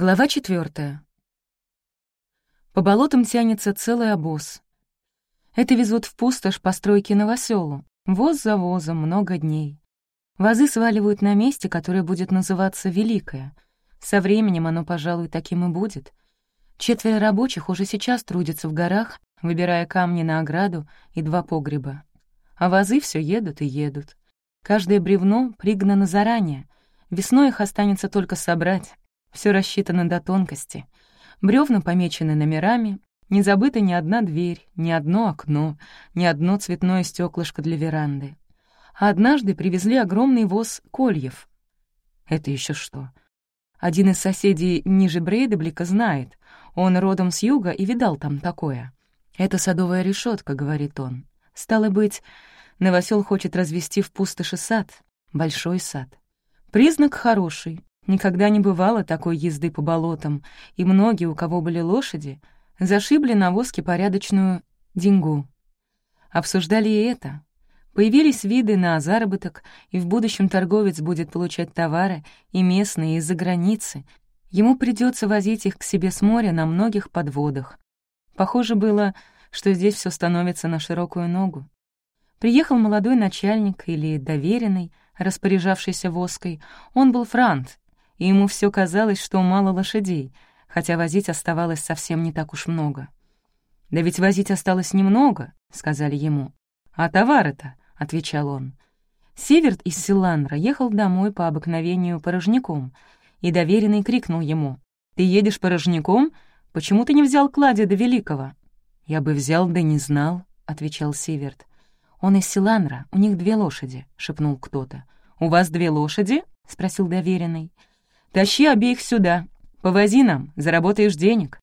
Глава четвертая. По болотам тянется целый обоз. Это везут в пустошь постройки новоселу. Воз за возом много дней. Вазы сваливают на месте, которое будет называться Великое. Со временем оно, пожалуй, таким и будет. Четверо рабочих уже сейчас трудятся в горах, выбирая камни на ограду и два погреба. А вазы все едут и едут. Каждое бревно пригнано заранее. Весной их останется только собрать. Все рассчитано до тонкости. Бревна помечены номерами, не забыта ни одна дверь, ни одно окно, ни одно цветное стеклышко для веранды. А однажды привезли огромный воз кольев. Это еще что? Один из соседей ниже Брейдеблика знает. Он родом с юга и видал там такое. «Это садовая решетка, говорит он. «Стало быть, новосел хочет развести в пустоши сад, большой сад. Признак хороший, Никогда не бывало такой езды по болотам, и многие, у кого были лошади, зашибли на воске порядочную деньгу. Обсуждали и это. Появились виды на заработок, и в будущем торговец будет получать товары и местные, и из-за границы. Ему придется возить их к себе с моря на многих подводах. Похоже было, что здесь все становится на широкую ногу. Приехал молодой начальник или доверенный, распоряжавшийся воской. Он был франт и ему все казалось, что мало лошадей, хотя возить оставалось совсем не так уж много. «Да ведь возить осталось немного», — сказали ему. «А товары-то?» — отвечал он. Северт из Силанра ехал домой по обыкновению порожняком, и доверенный крикнул ему. «Ты едешь порожняком? Почему ты не взял клади до Великого?» «Я бы взял, да не знал», — отвечал Северт. «Он из Силанра, у них две лошади», — шепнул кто-то. «У вас две лошади?» — спросил доверенный. Тащи обеих сюда. Повози нам, заработаешь денег».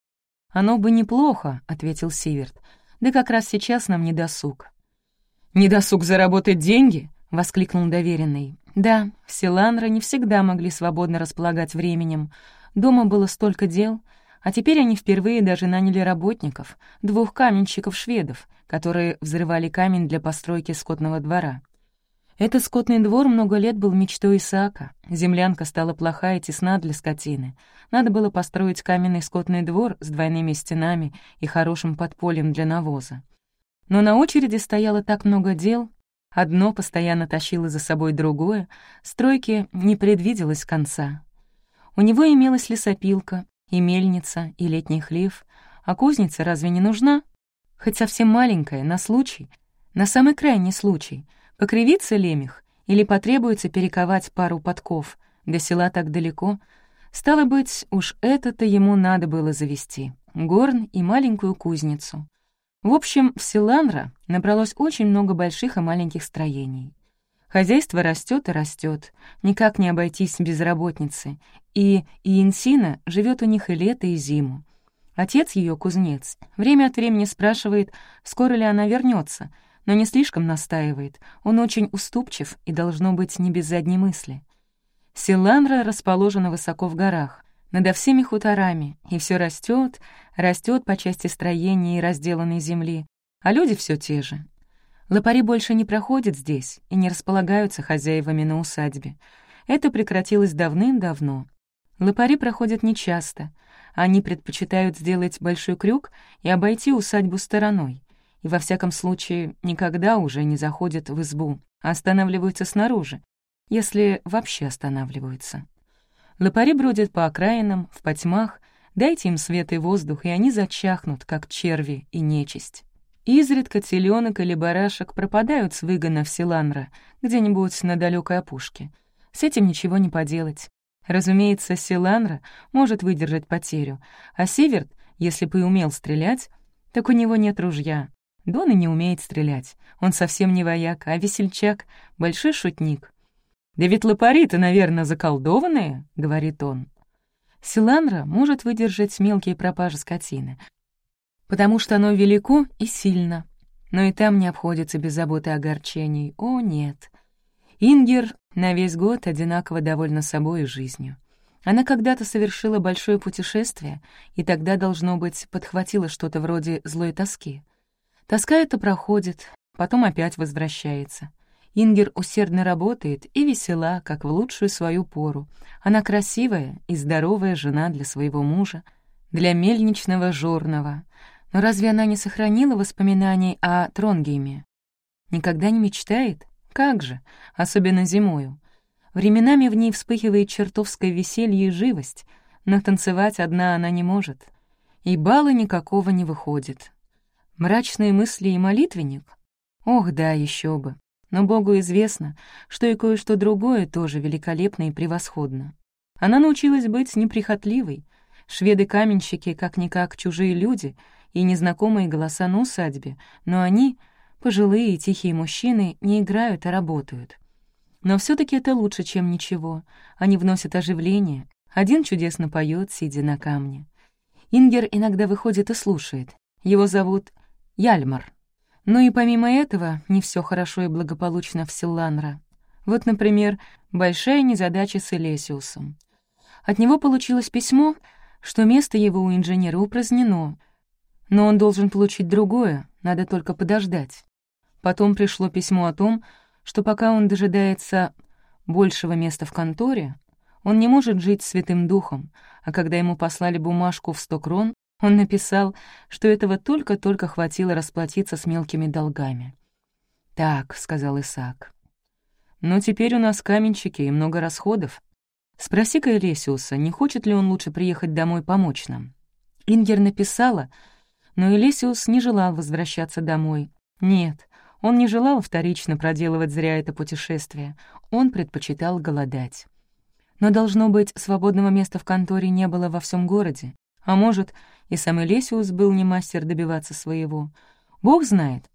«Оно бы неплохо», — ответил Сиверт. «Да как раз сейчас нам не досуг». «Не досуг заработать деньги?» — воскликнул доверенный. «Да, в Силанра не всегда могли свободно располагать временем. Дома было столько дел, а теперь они впервые даже наняли работников, двух каменщиков-шведов, которые взрывали камень для постройки скотного двора. Этот скотный двор много лет был мечтой Исаака. Землянка стала плохая и тесна для скотины. Надо было построить каменный скотный двор с двойными стенами и хорошим подпольем для навоза. Но на очереди стояло так много дел, одно постоянно тащило за собой другое, стройки не предвиделось конца. У него имелась лесопилка, и мельница, и летний хлев, а кузница разве не нужна? Хоть совсем маленькая, на случай, на самый крайний случай — Покривится лемех или потребуется перековать пару подков, до села так далеко, стало быть, уж это-то ему надо было завести, горн и маленькую кузницу. В общем, в Силанра набралось очень много больших и маленьких строений. Хозяйство растет и растет, никак не обойтись без работницы, и Иенсина живет у них и лето, и зиму. Отец ее кузнец, время от времени спрашивает, скоро ли она вернется, но не слишком настаивает. Он очень уступчив и должно быть не без задней мысли. Силанра расположена высоко в горах, надо всеми хуторами, и все растет, растет по части строения и разделанной земли, а люди все те же. Лопари больше не проходят здесь и не располагаются хозяевами на усадьбе. Это прекратилось давным-давно. Лопари проходят нечасто. Они предпочитают сделать большой крюк и обойти усадьбу стороной и во всяком случае никогда уже не заходят в избу, а останавливаются снаружи, если вообще останавливаются. Лопари бродят по окраинам, в потьмах, дайте им свет и воздух, и они зачахнут, как черви и нечисть. Изредка теленок или барашек пропадают с выгона в Силанра, где-нибудь на далекой опушке. С этим ничего не поделать. Разумеется, Силанра может выдержать потерю, а Северт, если бы и умел стрелять, так у него нет ружья, Дон и не умеет стрелять. Он совсем не вояк, а весельчак, большой шутник. «Да ведь лопари-то, наверное, заколдованные», — говорит он. Силанра может выдержать мелкие пропажи скотины, потому что оно велико и сильно. Но и там не обходится без заботы огорчений. О, нет. Ингер на весь год одинаково довольна собой и жизнью. Она когда-то совершила большое путешествие, и тогда, должно быть, подхватила что-то вроде злой тоски — Тоска эта проходит, потом опять возвращается. Ингер усердно работает и весела, как в лучшую свою пору. Она красивая и здоровая жена для своего мужа, для мельничного жорного. Но разве она не сохранила воспоминаний о Тронгейме? Никогда не мечтает? Как же, особенно зимою. Временами в ней вспыхивает чертовское веселье и живость, но танцевать одна она не может. И бала никакого не выходит. Мрачные мысли и молитвенник? Ох, да, еще бы. Но Богу известно, что и кое-что другое тоже великолепно и превосходно. Она научилась быть неприхотливой. Шведы-каменщики как-никак чужие люди и незнакомые голоса на усадьбе, но они, пожилые и тихие мужчины, не играют, а работают. Но все таки это лучше, чем ничего. Они вносят оживление. Один чудесно поет, сидя на камне. Ингер иногда выходит и слушает. Его зовут Яльмар. Но и помимо этого не все хорошо и благополучно в Силланра. Вот, например, большая незадача с Элесиусом. От него получилось письмо, что место его у инженера упразднено, но он должен получить другое, надо только подождать. Потом пришло письмо о том, что пока он дожидается большего места в конторе, он не может жить святым духом, а когда ему послали бумажку в сто крон, он написал, что этого только-только хватило расплатиться с мелкими долгами. «Так», — сказал Исаак. «Но теперь у нас каменщики и много расходов. Спроси-ка Элесиуса, не хочет ли он лучше приехать домой помочь нам?» Ингер написала, но Элесиус не желал возвращаться домой. Нет, он не желал вторично проделывать зря это путешествие. Он предпочитал голодать. Но, должно быть, свободного места в конторе не было во всем городе. А может, и сам Элесиус был не мастер добиваться своего. Бог знает.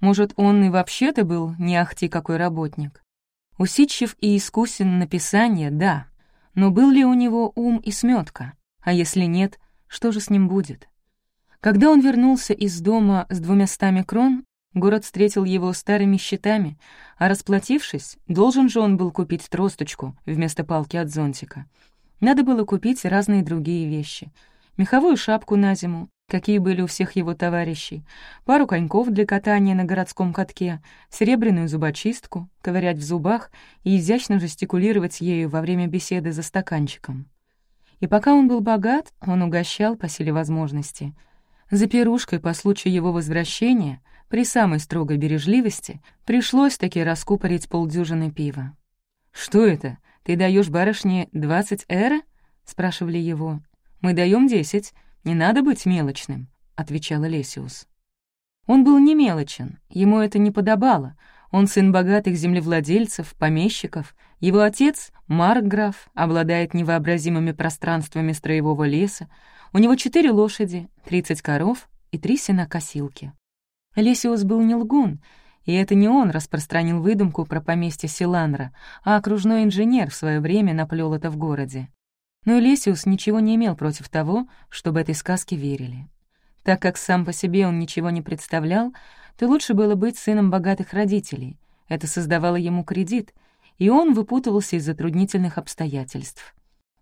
Может, он и вообще-то был не ахти какой работник. Усидчив и искусен на писание, да. Но был ли у него ум и сметка? А если нет, что же с ним будет? Когда он вернулся из дома с двумястами крон, город встретил его старыми щитами, а расплатившись, должен же он был купить тросточку вместо палки от зонтика. Надо было купить разные другие вещи — меховую шапку на зиму, какие были у всех его товарищей, пару коньков для катания на городском катке, серебряную зубочистку, ковырять в зубах и изящно жестикулировать ею во время беседы за стаканчиком. И пока он был богат, он угощал по силе возможности. За пирушкой по случаю его возвращения, при самой строгой бережливости, пришлось таки раскупорить полдюжины пива. «Что это? Ты даешь барышне двадцать эра?» — спрашивали его. Мы даем десять, не надо быть мелочным», — отвечал Лесиус. Он был не мелочен, ему это не подобало. Он сын богатых землевладельцев, помещиков. Его отец, Маркграф, обладает невообразимыми пространствами строевого леса. У него четыре лошади, тридцать коров и три сенокосилки. Лесиус был не лгун, и это не он распространил выдумку про поместье Силанра, а окружной инженер в свое время наплел это в городе. Но Элисиус ничего не имел против того, чтобы этой сказке верили. Так как сам по себе он ничего не представлял, то лучше было быть сыном богатых родителей. Это создавало ему кредит, и он выпутывался из затруднительных обстоятельств.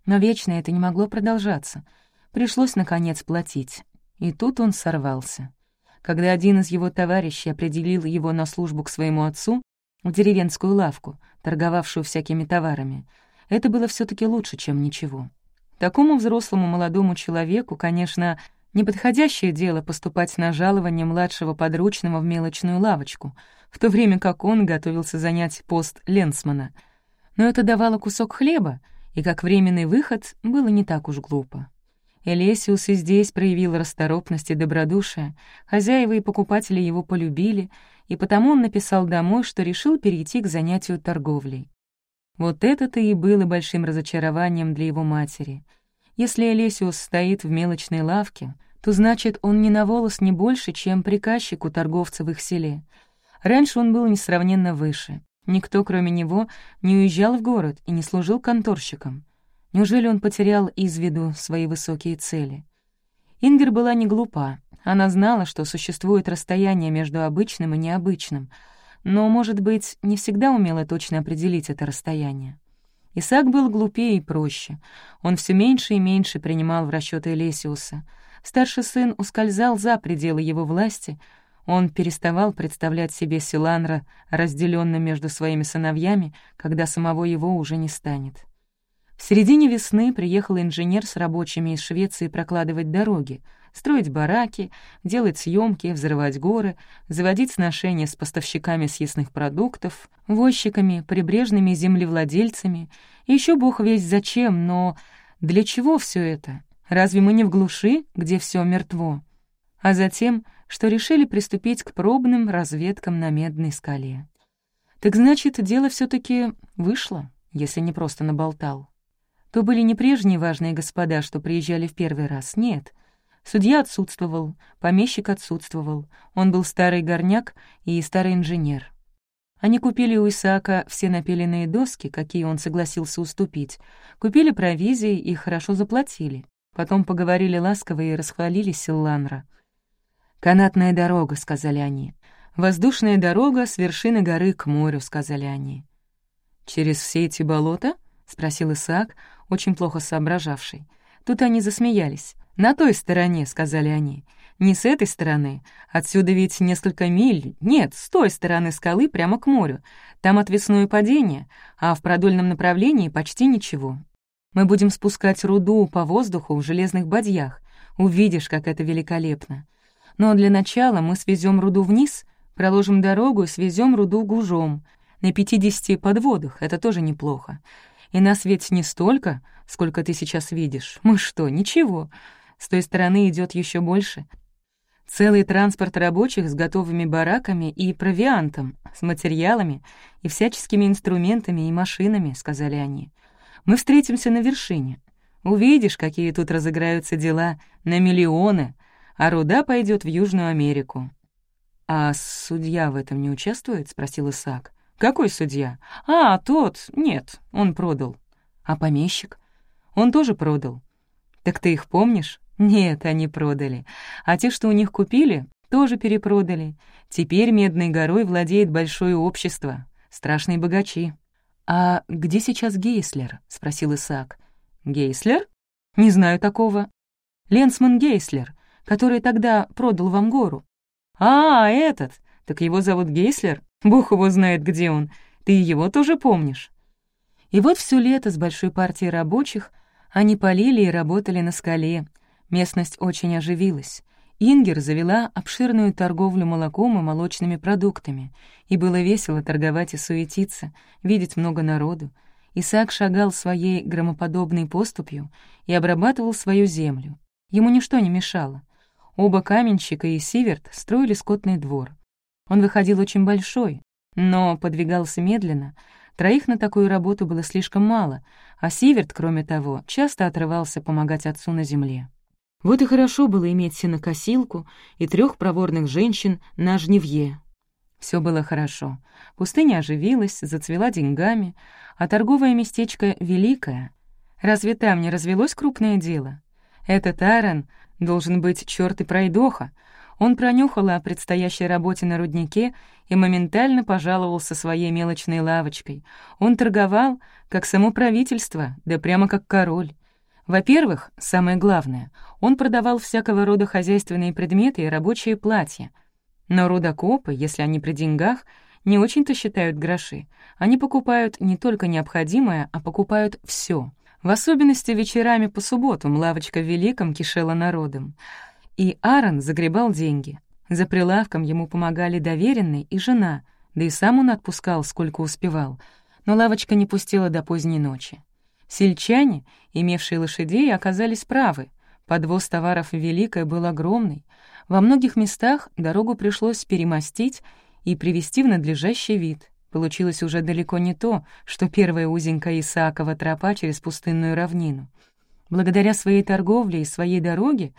Но вечно это не могло продолжаться. Пришлось, наконец, платить. И тут он сорвался. Когда один из его товарищей определил его на службу к своему отцу, в деревенскую лавку, торговавшую всякими товарами — это было все таки лучше, чем ничего. Такому взрослому молодому человеку, конечно, неподходящее дело поступать на жалование младшего подручного в мелочную лавочку, в то время как он готовился занять пост Ленсмана. Но это давало кусок хлеба, и как временный выход было не так уж глупо. Элесиус и здесь проявил расторопность и добродушие, хозяева и покупатели его полюбили, и потому он написал домой, что решил перейти к занятию торговлей. Вот это-то и было большим разочарованием для его матери. Если Элесиус стоит в мелочной лавке, то значит, он ни на волос не больше, чем приказчик у торговца в их селе. Раньше он был несравненно выше. Никто, кроме него, не уезжал в город и не служил конторщиком. Неужели он потерял из виду свои высокие цели? Ингер была не глупа. Она знала, что существует расстояние между обычным и необычным — но, может быть, не всегда умела точно определить это расстояние. Исаак был глупее и проще. Он все меньше и меньше принимал в расчеты Элесиуса. Старший сын ускользал за пределы его власти. Он переставал представлять себе Силанра разделенным между своими сыновьями, когда самого его уже не станет. В середине весны приехал инженер с рабочими из Швеции прокладывать дороги, строить бараки, делать съемки, взрывать горы, заводить сношения с поставщиками съестных продуктов, возчиками, прибрежными землевладельцами. И еще бог весь зачем, но для чего все это? Разве мы не в глуши, где все мертво? А затем что решили приступить к пробным разведкам на Медной скале. Так значит, дело все таки вышло, если не просто наболтал. То были не прежние важные господа, что приезжали в первый раз, нет. Судья отсутствовал, помещик отсутствовал, он был старый горняк и старый инженер. Они купили у Исаака все напиленные доски, какие он согласился уступить, купили провизии и хорошо заплатили. Потом поговорили ласково и расхвалили Силланра — «Канатная дорога», — сказали они. «Воздушная дорога с вершины горы к морю», — сказали они. «Через все эти болота?» — спросил Исаак, очень плохо соображавший. Тут они засмеялись. «На той стороне», — сказали они. «Не с этой стороны. Отсюда ведь несколько миль. Нет, с той стороны скалы прямо к морю. Там отвесное падение, а в продольном направлении почти ничего. Мы будем спускать руду по воздуху в железных бадьях. Увидишь, как это великолепно. Но для начала мы свезем руду вниз, проложим дорогу и свезем руду гужом. На 50 подводах, это тоже неплохо. И нас ведь не столько, сколько ты сейчас видишь. Мы что, ничего. С той стороны идет еще больше. Целый транспорт рабочих с готовыми бараками и провиантом, с материалами и всяческими инструментами и машинами, сказали они. Мы встретимся на вершине. Увидишь, какие тут разыграются дела на миллионы, а руда пойдет в Южную Америку». «А судья в этом не участвует?» — спросил Исаак. «Какой судья?» «А, тот. Нет, он продал». «А помещик?» «Он тоже продал». «Так ты их помнишь?» «Нет, они продали. А те, что у них купили, тоже перепродали. Теперь Медной горой владеет большое общество. Страшные богачи». «А где сейчас Гейслер?» — спросил Исаак. «Гейслер? Не знаю такого». «Ленсман Гейслер который тогда продал вам гору». «А, этот! Так его зовут Гейслер? Бог его знает, где он. Ты его тоже помнишь?» И вот все лето с большой партией рабочих они полили и работали на скале. Местность очень оживилась. Ингер завела обширную торговлю молоком и молочными продуктами, и было весело торговать и суетиться, видеть много народу. Исаак шагал своей громоподобной поступью и обрабатывал свою землю. Ему ничто не мешало — Оба каменщика и Сиверт строили скотный двор. Он выходил очень большой, но подвигался медленно. Троих на такую работу было слишком мало, а Сиверт, кроме того, часто отрывался помогать отцу на земле. Вот и хорошо было иметь сенокосилку и трех проворных женщин на жневье. Все было хорошо. Пустыня оживилась, зацвела деньгами, а торговое местечко великое. Разве там не развелось крупное дело? Этот Аарон Должен быть черт и пройдоха. Он пронюхал о предстоящей работе на руднике и моментально пожаловался своей мелочной лавочкой. Он торговал, как само правительство, да прямо как король. Во-первых, самое главное, он продавал всякого рода хозяйственные предметы и рабочие платья. Но рудокопы, если они при деньгах, не очень-то считают гроши. Они покупают не только необходимое, а покупают все — в особенности вечерами по субботам лавочка в Великом кишела народом. И Аарон загребал деньги. За прилавком ему помогали доверенный и жена, да и сам он отпускал, сколько успевал. Но лавочка не пустила до поздней ночи. Сельчане, имевшие лошадей, оказались правы. Подвоз товаров в Великое был огромный. Во многих местах дорогу пришлось перемостить и привести в надлежащий вид — Получилось уже далеко не то, что первая узенькая Исаакова тропа через пустынную равнину. Благодаря своей торговле и своей дороге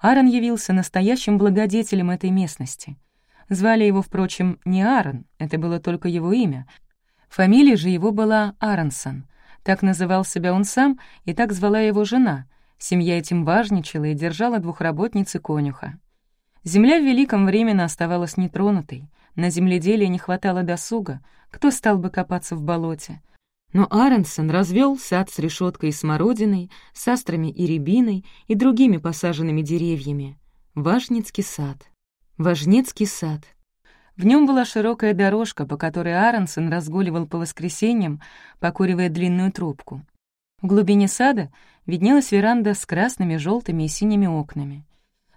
Аарон явился настоящим благодетелем этой местности. Звали его, впрочем, не Аарон, это было только его имя. Фамилия же его была Ааронсон. Так называл себя он сам, и так звала его жена. Семья этим важничала и держала двух работниц и конюха. Земля в Великом временно оставалась нетронутой — на земледелие не хватало досуга, кто стал бы копаться в болоте. Но Аренсон развел сад с решеткой и смородиной, с астрами и рябиной и другими посаженными деревьями. Важницкий сад. Важнецкий сад. В нем была широкая дорожка, по которой Аронсон разгуливал по воскресеньям, покуривая длинную трубку. В глубине сада виднелась веранда с красными, желтыми и синими окнами.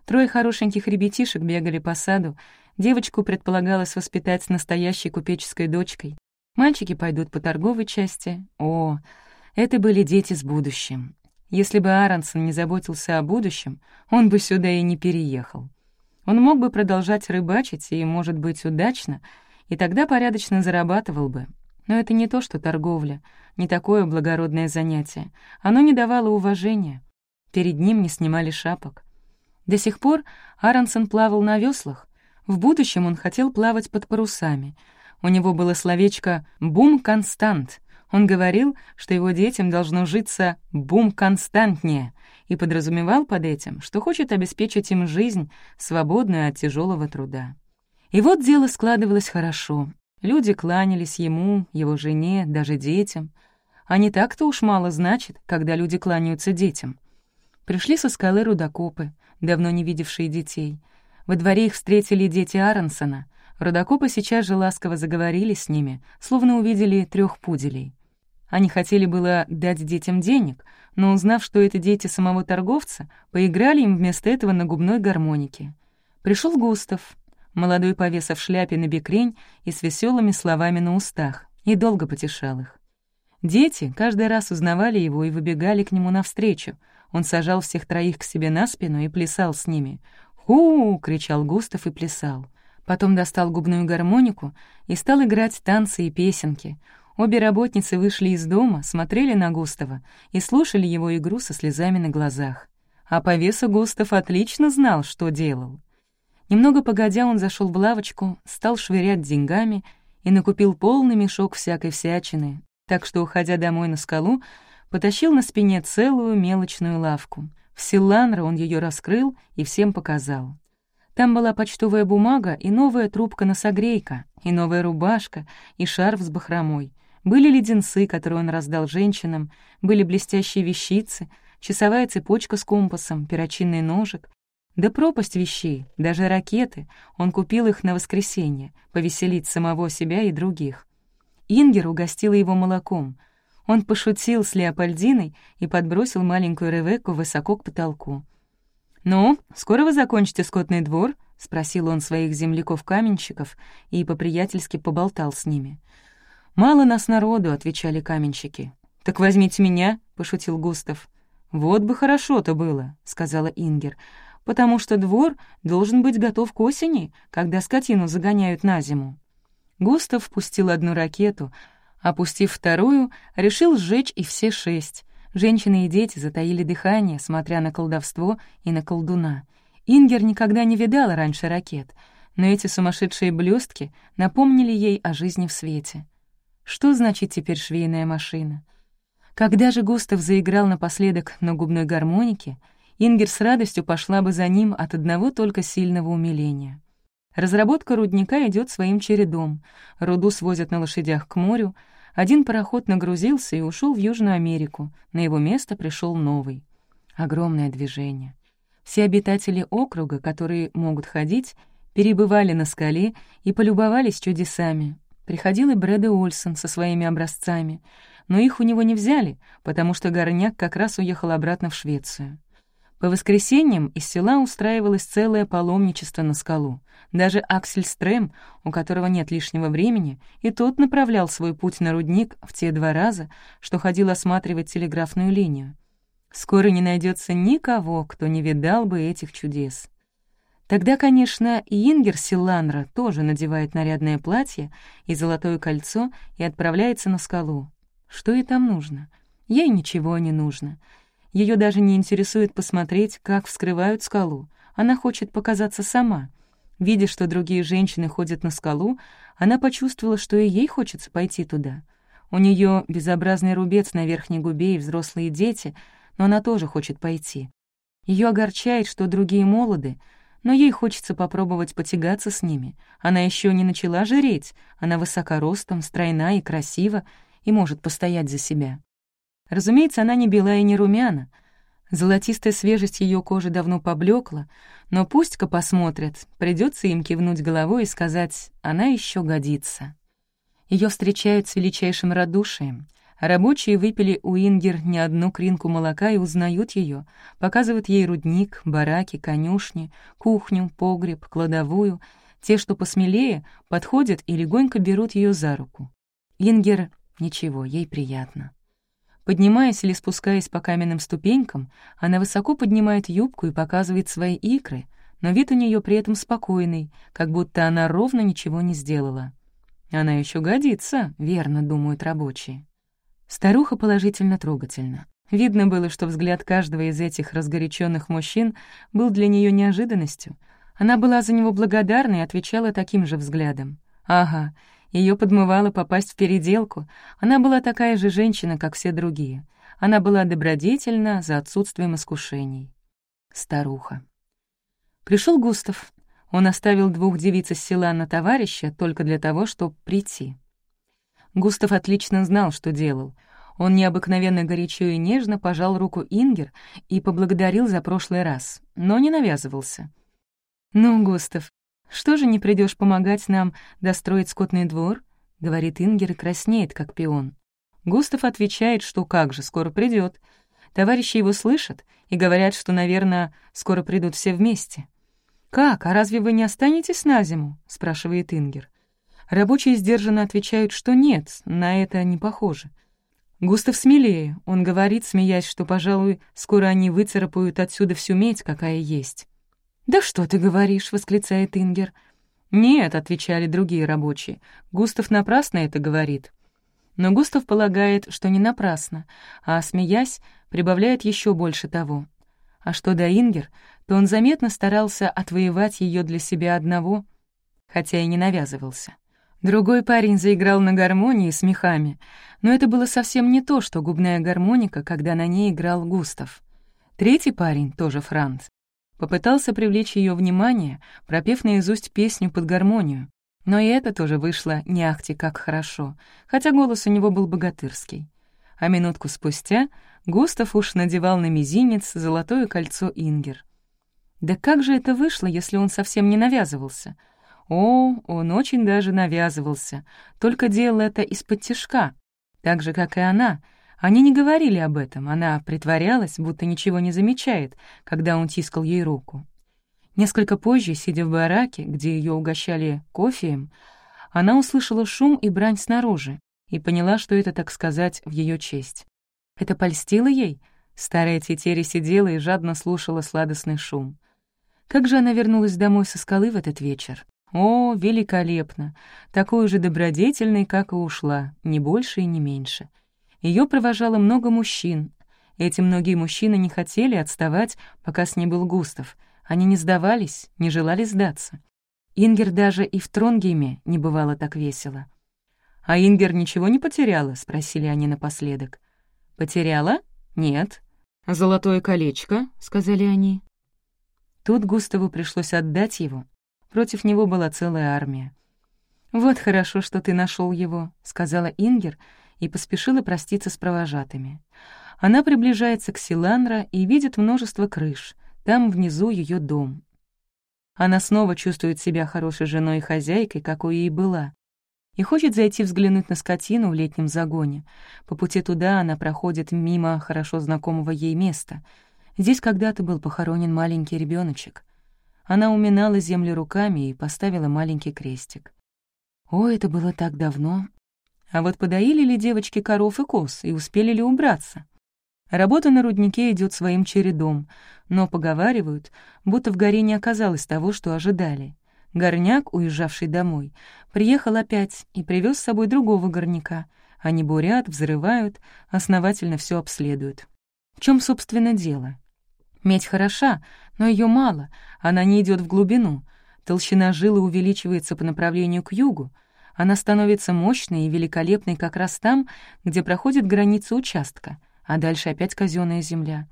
Трое хорошеньких ребятишек бегали по саду, девочку предполагалось воспитать настоящей купеческой дочкой. Мальчики пойдут по торговой части. О, это были дети с будущим. Если бы Аронсон не заботился о будущем, он бы сюда и не переехал. Он мог бы продолжать рыбачить и, может быть, удачно, и тогда порядочно зарабатывал бы. Но это не то, что торговля, не такое благородное занятие. Оно не давало уважения. Перед ним не снимали шапок. До сих пор Аронсон плавал на веслах. В будущем он хотел плавать под парусами. У него было словечко «бум констант», он говорил, что его детям должно житься «бум константнее», и подразумевал под этим, что хочет обеспечить им жизнь, свободную от тяжелого труда. И вот дело складывалось хорошо. Люди кланялись ему, его жене, даже детям. А не так-то уж мало значит, когда люди кланяются детям. Пришли со скалы рудокопы, давно не видевшие детей. Во дворе их встретили дети Аронсона. Рудокопы сейчас же ласково заговорили с ними, словно увидели трех пуделей. Они хотели было дать детям денег, но, узнав, что это дети самого торговца, поиграли им вместо этого на губной гармонике. Пришел Густав, молодой повеса в шляпе на бекрень и с веселыми словами на устах, и долго потешал их. Дети каждый раз узнавали его и выбегали к нему навстречу. Он сажал всех троих к себе на спину и плясал с ними. «Ху!» — кричал Густав и плясал. Потом достал губную гармонику и стал играть танцы и песенки — Обе работницы вышли из дома, смотрели на Густава и слушали его игру со слезами на глазах. А по весу Густав отлично знал, что делал. Немного погодя он зашел в лавочку, стал швырять деньгами и накупил полный мешок всякой всячины, так что, уходя домой на скалу, потащил на спине целую мелочную лавку. В Силанро он ее раскрыл и всем показал. Там была почтовая бумага и новая трубка-носогрейка, и новая рубашка, и шарф с бахромой — были леденцы, которые он раздал женщинам, были блестящие вещицы, часовая цепочка с компасом, перочинный ножик. Да пропасть вещей, даже ракеты. Он купил их на воскресенье, повеселить самого себя и других. Ингер угостила его молоком. Он пошутил с Леопольдиной и подбросил маленькую Ревекку высоко к потолку. «Ну, скоро вы закончите скотный двор?» — спросил он своих земляков-каменщиков и по-приятельски поболтал с ними. «Мало нас народу», — отвечали каменщики. «Так возьмите меня», — пошутил Густав. «Вот бы хорошо-то было», — сказала Ингер, «потому что двор должен быть готов к осени, когда скотину загоняют на зиму». Густав пустил одну ракету, опустив вторую, решил сжечь и все шесть. Женщины и дети затаили дыхание, смотря на колдовство и на колдуна. Ингер никогда не видала раньше ракет, но эти сумасшедшие блестки напомнили ей о жизни в свете. Что значит теперь швейная машина? Когда же Густав заиграл напоследок на губной гармонике, Ингер с радостью пошла бы за ним от одного только сильного умиления. Разработка рудника идет своим чередом. Руду свозят на лошадях к морю. Один пароход нагрузился и ушел в Южную Америку. На его место пришел новый. Огромное движение. Все обитатели округа, которые могут ходить, перебывали на скале и полюбовались чудесами, Приходил и Брэда Ольсон со своими образцами, но их у него не взяли, потому что горняк как раз уехал обратно в Швецию. По воскресеньям из села устраивалось целое паломничество на скалу. Даже Аксель Стрем, у которого нет лишнего времени, и тот направлял свой путь на рудник в те два раза, что ходил осматривать телеграфную линию. Скоро не найдется никого, кто не видал бы этих чудес. Тогда, конечно, и Ингер Силанра тоже надевает нарядное платье и золотое кольцо и отправляется на скалу. Что ей там нужно? Ей ничего не нужно. Ее даже не интересует посмотреть, как вскрывают скалу. Она хочет показаться сама. Видя, что другие женщины ходят на скалу, она почувствовала, что и ей хочется пойти туда. У нее безобразный рубец на верхней губе и взрослые дети, но она тоже хочет пойти. Ее огорчает, что другие молоды, но ей хочется попробовать потягаться с ними. Она еще не начала жреть, она высокоростом, стройна и красива и может постоять за себя. Разумеется, она не бела и не румяна. Золотистая свежесть ее кожи давно поблекла, но пусть-ка посмотрят, придется им кивнуть головой и сказать «она еще годится». Ее встречают с величайшим радушием. Рабочие выпили у Ингер не одну кринку молока и узнают ее, показывают ей рудник, бараки, конюшни, кухню, погреб, кладовую. Те, что посмелее, подходят и легонько берут ее за руку. Ингер — ничего, ей приятно. Поднимаясь или спускаясь по каменным ступенькам, она высоко поднимает юбку и показывает свои икры, но вид у нее при этом спокойный, как будто она ровно ничего не сделала. Она еще годится, верно, думают рабочие. Старуха положительно трогательна. Видно было, что взгляд каждого из этих разгоряченных мужчин был для нее неожиданностью. Она была за него благодарна и отвечала таким же взглядом. Ага, ее подмывало попасть в переделку. Она была такая же женщина, как все другие. Она была добродетельна за отсутствием искушений. Старуха. Пришел Густав. Он оставил двух девиц из села на товарища только для того, чтобы прийти. Густав отлично знал, что делал. Он необыкновенно горячо и нежно пожал руку Ингер и поблагодарил за прошлый раз, но не навязывался. «Ну, Густав, что же не придешь помогать нам достроить скотный двор?» — говорит Ингер и краснеет, как пион. Густав отвечает, что как же, скоро придет. Товарищи его слышат и говорят, что, наверное, скоро придут все вместе. «Как, а разве вы не останетесь на зиму?» — спрашивает Ингер. Рабочие сдержанно отвечают, что нет, на это не похоже. Густав смелее, он говорит, смеясь, что, пожалуй, скоро они выцарапают отсюда всю медь, какая есть. «Да что ты говоришь?» — восклицает Ингер. «Нет», — отвечали другие рабочие, — «Густав напрасно это говорит». Но Густав полагает, что не напрасно, а, смеясь, прибавляет еще больше того. А что до Ингер, то он заметно старался отвоевать ее для себя одного, хотя и не навязывался. Другой парень заиграл на гармонии с мехами, но это было совсем не то, что губная гармоника, когда на ней играл Густав. Третий парень, тоже Франц, Попытался привлечь ее внимание, пропев наизусть песню под гармонию. Но и это тоже вышло не ахти как хорошо, хотя голос у него был богатырский. А минутку спустя Густав уж надевал на мизинец золотое кольцо Ингер. Да как же это вышло, если он совсем не навязывался? О, он очень даже навязывался, только делал это из-под тишка, так же, как и она — они не говорили об этом, она притворялась, будто ничего не замечает, когда он тискал ей руку. Несколько позже, сидя в бараке, где ее угощали кофеем, она услышала шум и брань снаружи и поняла, что это, так сказать, в ее честь. Это польстило ей? Старая тетери сидела и жадно слушала сладостный шум. Как же она вернулась домой со скалы в этот вечер? О, великолепно! Такой же добродетельной, как и ушла, ни больше и не меньше — ее провожало много мужчин. Эти многие мужчины не хотели отставать, пока с ней был Густав. Они не сдавались, не желали сдаться. Ингер даже и в Тронгейме не бывало так весело. «А Ингер ничего не потеряла?» — спросили они напоследок. «Потеряла? Нет». «Золотое колечко?» — сказали они. Тут Густаву пришлось отдать его. Против него была целая армия. «Вот хорошо, что ты нашел его», — сказала Ингер, и поспешила проститься с провожатыми. Она приближается к Силанра и видит множество крыш. Там внизу ее дом. Она снова чувствует себя хорошей женой и хозяйкой, какой ей была, и хочет зайти взглянуть на скотину в летнем загоне. По пути туда она проходит мимо хорошо знакомого ей места. Здесь когда-то был похоронен маленький ребеночек. Она уминала землю руками и поставила маленький крестик. О, это было так давно, а вот подоили ли девочки коров и коз и успели ли убраться? Работа на руднике идет своим чередом, но поговаривают, будто в горе не оказалось того, что ожидали. Горняк, уезжавший домой, приехал опять и привез с собой другого горняка. Они бурят, взрывают, основательно все обследуют. В чем, собственно, дело? Медь хороша, но ее мало, она не идет в глубину. Толщина жилы увеличивается по направлению к югу, она становится мощной и великолепной как раз там, где проходит граница участка, а дальше опять казенная земля.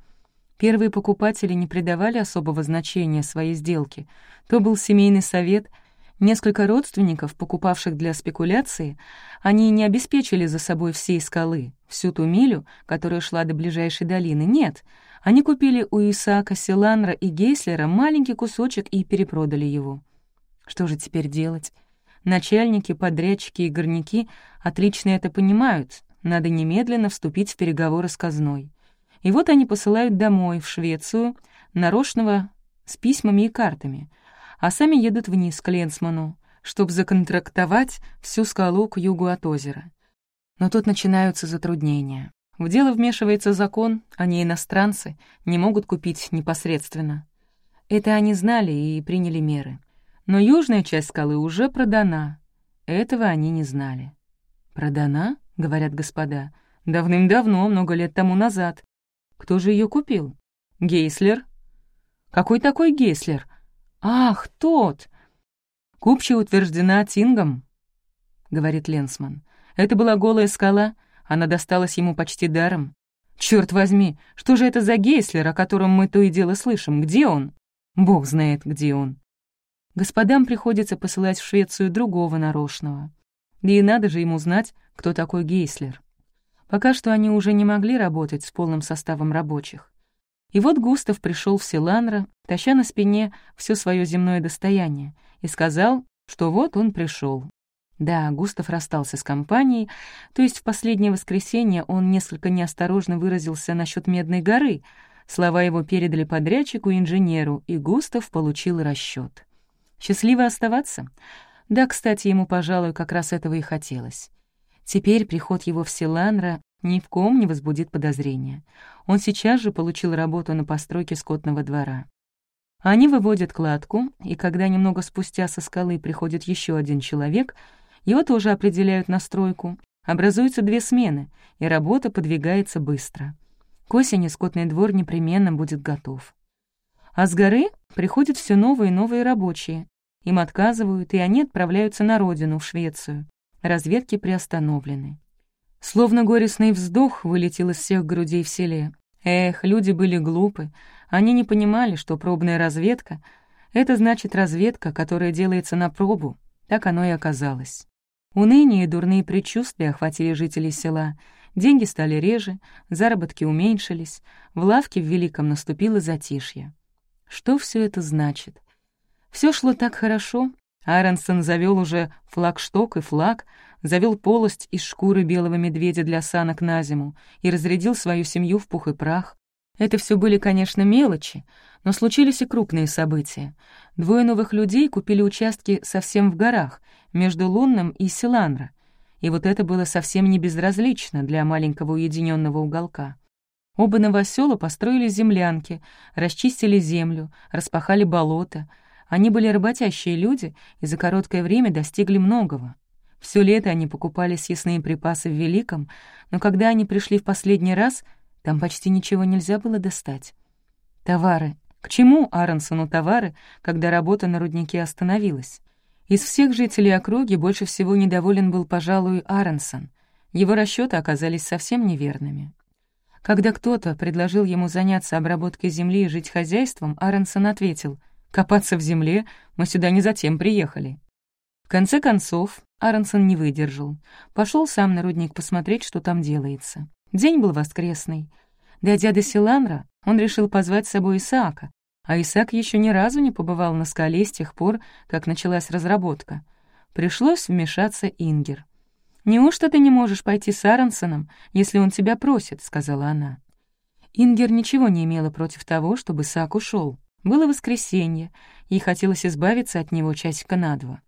Первые покупатели не придавали особого значения своей сделке. То был семейный совет, Несколько родственников, покупавших для спекуляции, они не обеспечили за собой всей скалы, всю ту милю, которая шла до ближайшей долины, нет. Они купили у Исаака Селанра и Гейслера маленький кусочек и перепродали его. Что же теперь делать? Начальники, подрядчики и горняки отлично это понимают, надо немедленно вступить в переговоры с казной. И вот они посылают домой, в Швецию, нарочного с письмами и картами — а сами едут вниз к Ленсману, чтобы законтрактовать всю скалу к югу от озера. Но тут начинаются затруднения. В дело вмешивается закон, они иностранцы, не могут купить непосредственно. Это они знали и приняли меры. Но южная часть скалы уже продана. Этого они не знали. «Продана?» — говорят господа. «Давным-давно, много лет тому назад. Кто же ее купил? Гейслер?» «Какой такой Гейслер?» «Ах, тот!» «Купча утверждена Тингом», — говорит Ленсман. «Это была голая скала, она досталась ему почти даром. Черт возьми, что же это за Гейслер, о котором мы то и дело слышим? Где он? Бог знает, где он». Господам приходится посылать в Швецию другого нарочного. Да и надо же ему знать, кто такой Гейслер. Пока что они уже не могли работать с полным составом рабочих. И вот Густав пришел в Силанра, таща на спине все свое земное достояние, и сказал, что вот он пришел. Да, Густав расстался с компанией, то есть в последнее воскресенье он несколько неосторожно выразился насчет Медной горы. Слова его передали подрядчику и инженеру, и Густав получил расчет. Счастливо оставаться? Да, кстати, ему, пожалуй, как раз этого и хотелось. Теперь приход его в Силанра ни в ком не возбудит подозрения. Он сейчас же получил работу на постройке скотного двора. Они выводят кладку, и когда немного спустя со скалы приходит еще один человек, его тоже определяют на стройку. Образуются две смены, и работа подвигается быстро. К осени скотный двор непременно будет готов. А с горы приходят все новые и новые рабочие. Им отказывают, и они отправляются на родину, в Швецию. Разведки приостановлены. Словно горестный вздох вылетел из всех грудей в селе. Эх, люди были глупы. Они не понимали, что пробная разведка — это значит разведка, которая делается на пробу. Так оно и оказалось. Уныние и дурные предчувствия охватили жителей села. Деньги стали реже, заработки уменьшились, в лавке в Великом наступило затишье. Что все это значит? Все шло так хорошо. Аронсон завел уже флагшток и флаг, завел полость из шкуры белого медведя для санок на зиму и разрядил свою семью в пух и прах. Это все были, конечно, мелочи, но случились и крупные события. Двое новых людей купили участки совсем в горах, между Лунным и Силанро, и вот это было совсем не безразлично для маленького уединенного уголка. Оба новосела построили землянки, расчистили землю, распахали болото. Они были работящие люди и за короткое время достигли многого. Все лето они покупали съестные припасы в Великом, но когда они пришли в последний раз, там почти ничего нельзя было достать. Товары. К чему Аронсону товары, когда работа на руднике остановилась? Из всех жителей округи больше всего недоволен был, пожалуй, Аронсон. Его расчеты оказались совсем неверными. Когда кто-то предложил ему заняться обработкой земли и жить хозяйством, Аронсон ответил, «Копаться в земле? Мы сюда не затем приехали». В конце концов, Аронсон не выдержал. Пошел сам на рудник посмотреть, что там делается. День был воскресный. Дойдя до Силанра, он решил позвать с собой Исаака, а Исаак еще ни разу не побывал на скале с тех пор, как началась разработка. Пришлось вмешаться Ингер. «Неужто ты не можешь пойти с Аронсоном, если он тебя просит?» — сказала она. Ингер ничего не имела против того, чтобы Исаак ушел. Было воскресенье, и хотелось избавиться от него часика на два.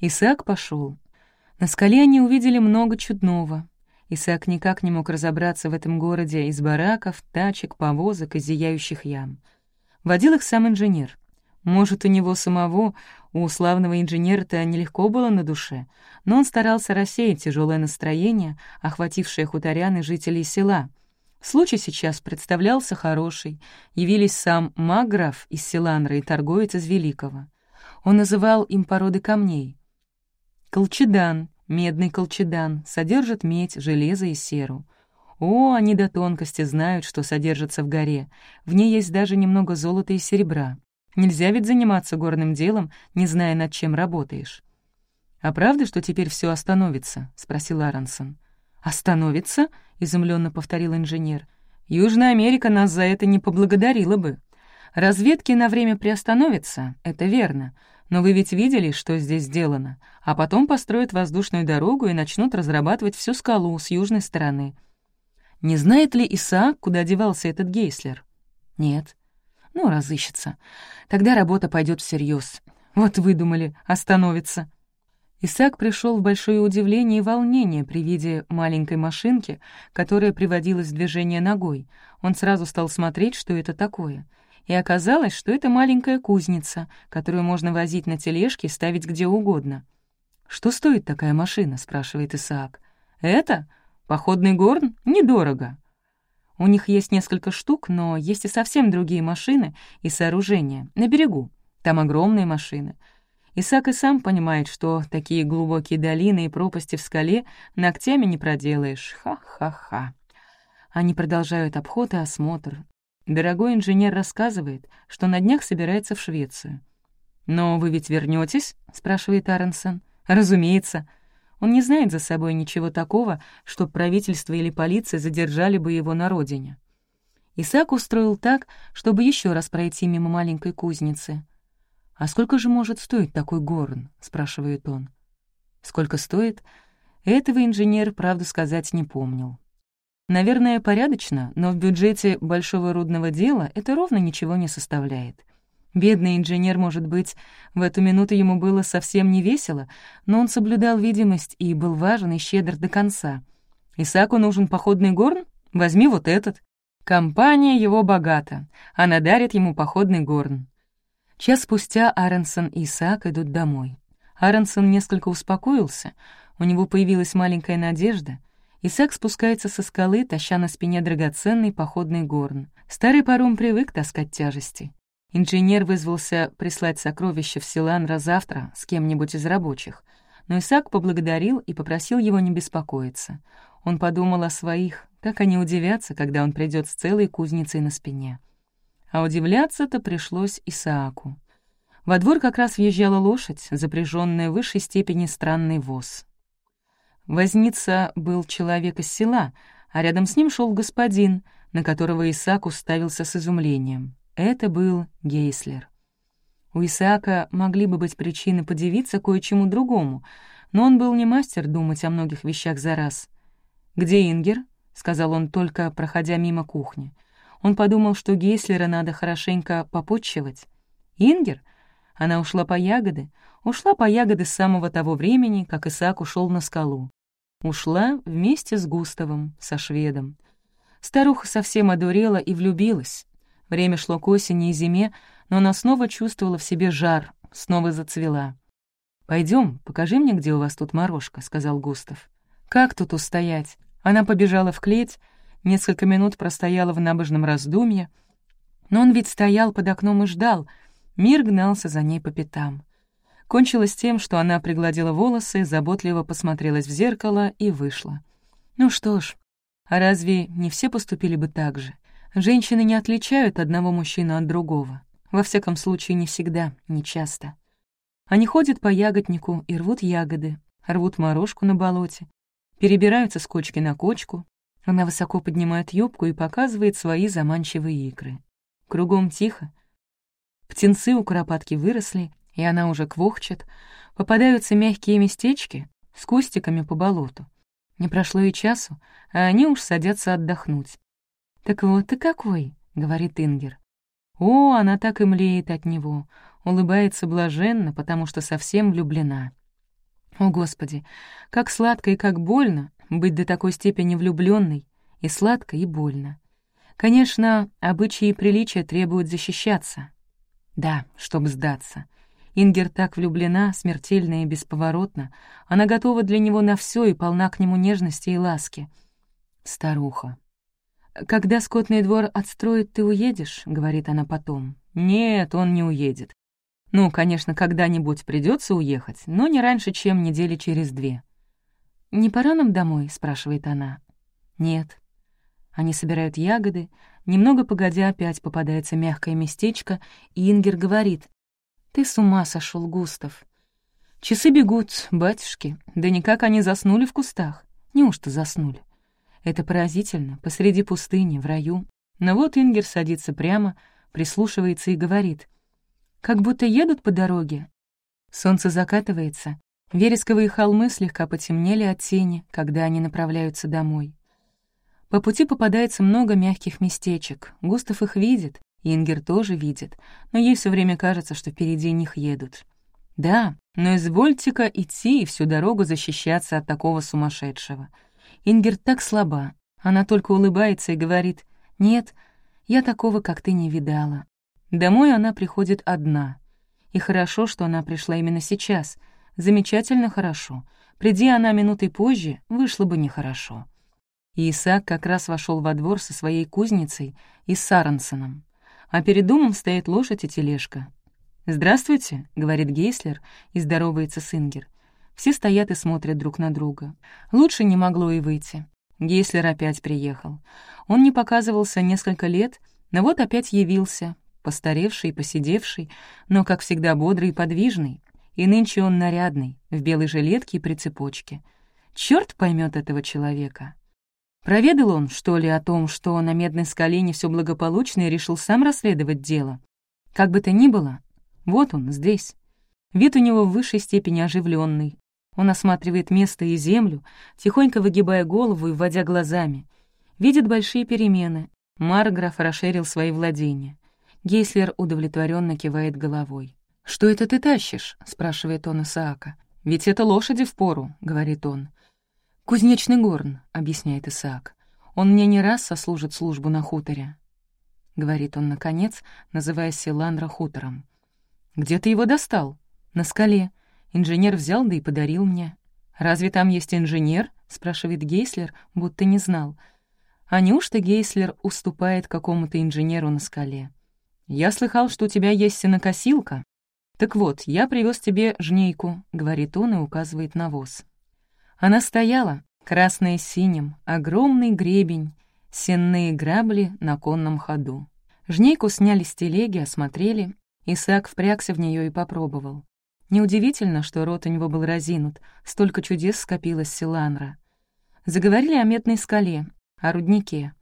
Исаак пошел. На скале они увидели много чудного. Исаак никак не мог разобраться в этом городе из бараков, тачек, повозок и зияющих ям. Водил их сам инженер. Может, у него самого, у славного инженера-то нелегко было на душе, но он старался рассеять тяжелое настроение, охватившее хуторян и жителей села. Случай сейчас представлялся хороший. Явились сам Маграф из Селанра и торговец из Великого. Он называл им породы камней. Колчедан, медный колчедан, содержит медь, железо и серу. О, они до тонкости знают, что содержится в горе. В ней есть даже немного золота и серебра. Нельзя ведь заниматься горным делом, не зная, над чем работаешь. «А правда, что теперь все остановится?» — спросил Аронсон. «Остановится?» — изумленно повторил инженер. «Южная Америка нас за это не поблагодарила бы. Разведки на время приостановятся, это верно, но вы ведь видели, что здесь сделано, а потом построят воздушную дорогу и начнут разрабатывать всю скалу с южной стороны. Не знает ли Исаак, куда девался этот Гейслер? Нет. Ну, разыщется. Тогда работа пойдет всерьез. Вот выдумали, остановится. Исаак пришел в большое удивление и волнение при виде маленькой машинки, которая приводилась в движение ногой. Он сразу стал смотреть, что это такое. И оказалось, что это маленькая кузница, которую можно возить на тележке и ставить где угодно. «Что стоит такая машина?» — спрашивает Исаак. «Это? Походный горн? Недорого. У них есть несколько штук, но есть и совсем другие машины и сооружения на берегу. Там огромные машины — Исаак и сам понимает, что такие глубокие долины и пропасти в скале ногтями не проделаешь. Ха-ха-ха. Они продолжают обход и осмотр. Дорогой инженер рассказывает, что на днях собирается в Швецию. «Но вы ведь вернетесь? спрашивает Аренсон. «Разумеется». Он не знает за собой ничего такого, что правительство или полиция задержали бы его на родине. Исаак устроил так, чтобы еще раз пройти мимо маленькой кузницы. «А сколько же может стоить такой горн?» — спрашивает он. Сколько стоит? Этого инженер, правду сказать, не помнил. Наверное, порядочно, но в бюджете большого рудного дела это ровно ничего не составляет. Бедный инженер, может быть, в эту минуту ему было совсем не весело, но он соблюдал видимость и был важен и щедр до конца. «Исааку нужен походный горн? Возьми вот этот». Компания его богата, она дарит ему походный горн. Час спустя Аренсон и Исаак идут домой. Аренсон несколько успокоился, у него появилась маленькая надежда. Исаак спускается со скалы, таща на спине драгоценный походный горн. Старый паром привык таскать тяжести. Инженер вызвался прислать сокровища в Силанра завтра с кем-нибудь из рабочих, но Исаак поблагодарил и попросил его не беспокоиться. Он подумал о своих, как они удивятся, когда он придет с целой кузницей на спине. А удивляться-то пришлось Исааку. Во двор как раз въезжала лошадь, запряженная в высшей степени странный воз. Возница был человек из села, а рядом с ним шел господин, на которого Исаак уставился с изумлением. Это был Гейслер. У Исаака могли бы быть причины подивиться кое-чему другому, но он был не мастер думать о многих вещах за раз. «Где Ингер?» — сказал он, только проходя мимо кухни. Он подумал, что Гейслера надо хорошенько попотчевать. Ингер? Она ушла по ягоды. Ушла по ягоды с самого того времени, как Исаак ушел на скалу. Ушла вместе с Густавом, со шведом. Старуха совсем одурела и влюбилась. Время шло к осени и зиме, но она снова чувствовала в себе жар, снова зацвела. Пойдем, покажи мне, где у вас тут морожка», — сказал Густав. «Как тут устоять?» Она побежала в клеть, несколько минут простояла в набожном раздумье, но он ведь стоял под окном и ждал, мир гнался за ней по пятам. Кончилось тем, что она пригладила волосы, заботливо посмотрелась в зеркало и вышла. Ну что ж, а разве не все поступили бы так же? Женщины не отличают одного мужчину от другого. Во всяком случае, не всегда, не часто. Они ходят по ягоднику и рвут ягоды, рвут морожку на болоте, перебираются с кочки на кочку, она высоко поднимает юбку и показывает свои заманчивые икры. Кругом тихо. Птенцы у куропатки выросли, и она уже квохчет. Попадаются мягкие местечки с кустиками по болоту. Не прошло и часу, а они уж садятся отдохнуть. «Так вот ты какой», — говорит Ингер. О, она так и млеет от него, улыбается блаженно, потому что совсем влюблена. О, Господи, как сладко и как больно быть до такой степени влюбленной, и сладко, и больно. Конечно, обычаи и приличия требуют защищаться. Да, чтобы сдаться. Ингер так влюблена, смертельно и бесповоротно. Она готова для него на все и полна к нему нежности и ласки. Старуха. «Когда скотный двор отстроит, ты уедешь?» — говорит она потом. «Нет, он не уедет. Ну, конечно, когда-нибудь придется уехать, но не раньше, чем недели через две. «Не пора нам домой?» — спрашивает она. «Нет». Они собирают ягоды. Немного погодя опять попадается мягкое местечко, и Ингер говорит. «Ты с ума сошел, Густав». Часы бегут, батюшки. Да никак они заснули в кустах. Неужто заснули? Это поразительно, посреди пустыни, в раю. Но вот Ингер садится прямо, прислушивается и говорит. Как будто едут по дороге. Солнце закатывается. Вересковые холмы слегка потемнели от тени, когда они направляются домой. По пути попадается много мягких местечек. Густав их видит, Ингер тоже видит, но ей все время кажется, что впереди них едут. Да, но извольте-ка идти и всю дорогу защищаться от такого сумасшедшего. Ингер так слаба, она только улыбается и говорит, «Нет, я такого, как ты, не видала». Домой она приходит одна. И хорошо, что она пришла именно сейчас. Замечательно хорошо. Приди она минутой позже, вышло бы нехорошо. И Исаак как раз вошел во двор со своей кузницей и с Сарансоном. А перед домом стоит лошадь и тележка. «Здравствуйте», — говорит Гейслер и здоровается с Ингер. Все стоят и смотрят друг на друга. Лучше не могло и выйти. Гейслер опять приехал. Он не показывался несколько лет, но вот опять явился, постаревший и посидевший, но, как всегда, бодрый и подвижный. И нынче он нарядный, в белой жилетке и при цепочке. Черт поймет этого человека. Проведал он, что ли, о том, что на Медной скале не все благополучно и решил сам расследовать дело? Как бы то ни было, вот он, здесь. Вид у него в высшей степени оживленный. Он осматривает место и землю, тихонько выгибая голову и вводя глазами. Видит большие перемены. Марграф расширил свои владения. Гейслер удовлетворенно кивает головой. «Что это ты тащишь?» — спрашивает он Исаака. «Ведь это лошади впору», — говорит он. «Кузнечный горн», — объясняет Исаак. «Он мне не раз сослужит службу на хуторе», — говорит он, наконец, называя Силандра хутором. «Где ты его достал?» «На скале. Инженер взял, да и подарил мне». «Разве там есть инженер?» — спрашивает Гейслер, будто не знал. А неужто Гейслер уступает какому-то инженеру на скале? «Я слыхал, что у тебя есть сенокосилка». «Так вот, я привез тебе жнейку», — говорит он и указывает на воз. Она стояла, красная синим, огромный гребень, сенные грабли на конном ходу. Жнейку сняли с телеги, осмотрели. Исаак впрягся в нее и попробовал. Неудивительно, что рот у него был разинут, столько чудес скопилось Силанра. Заговорили о метной скале, о руднике.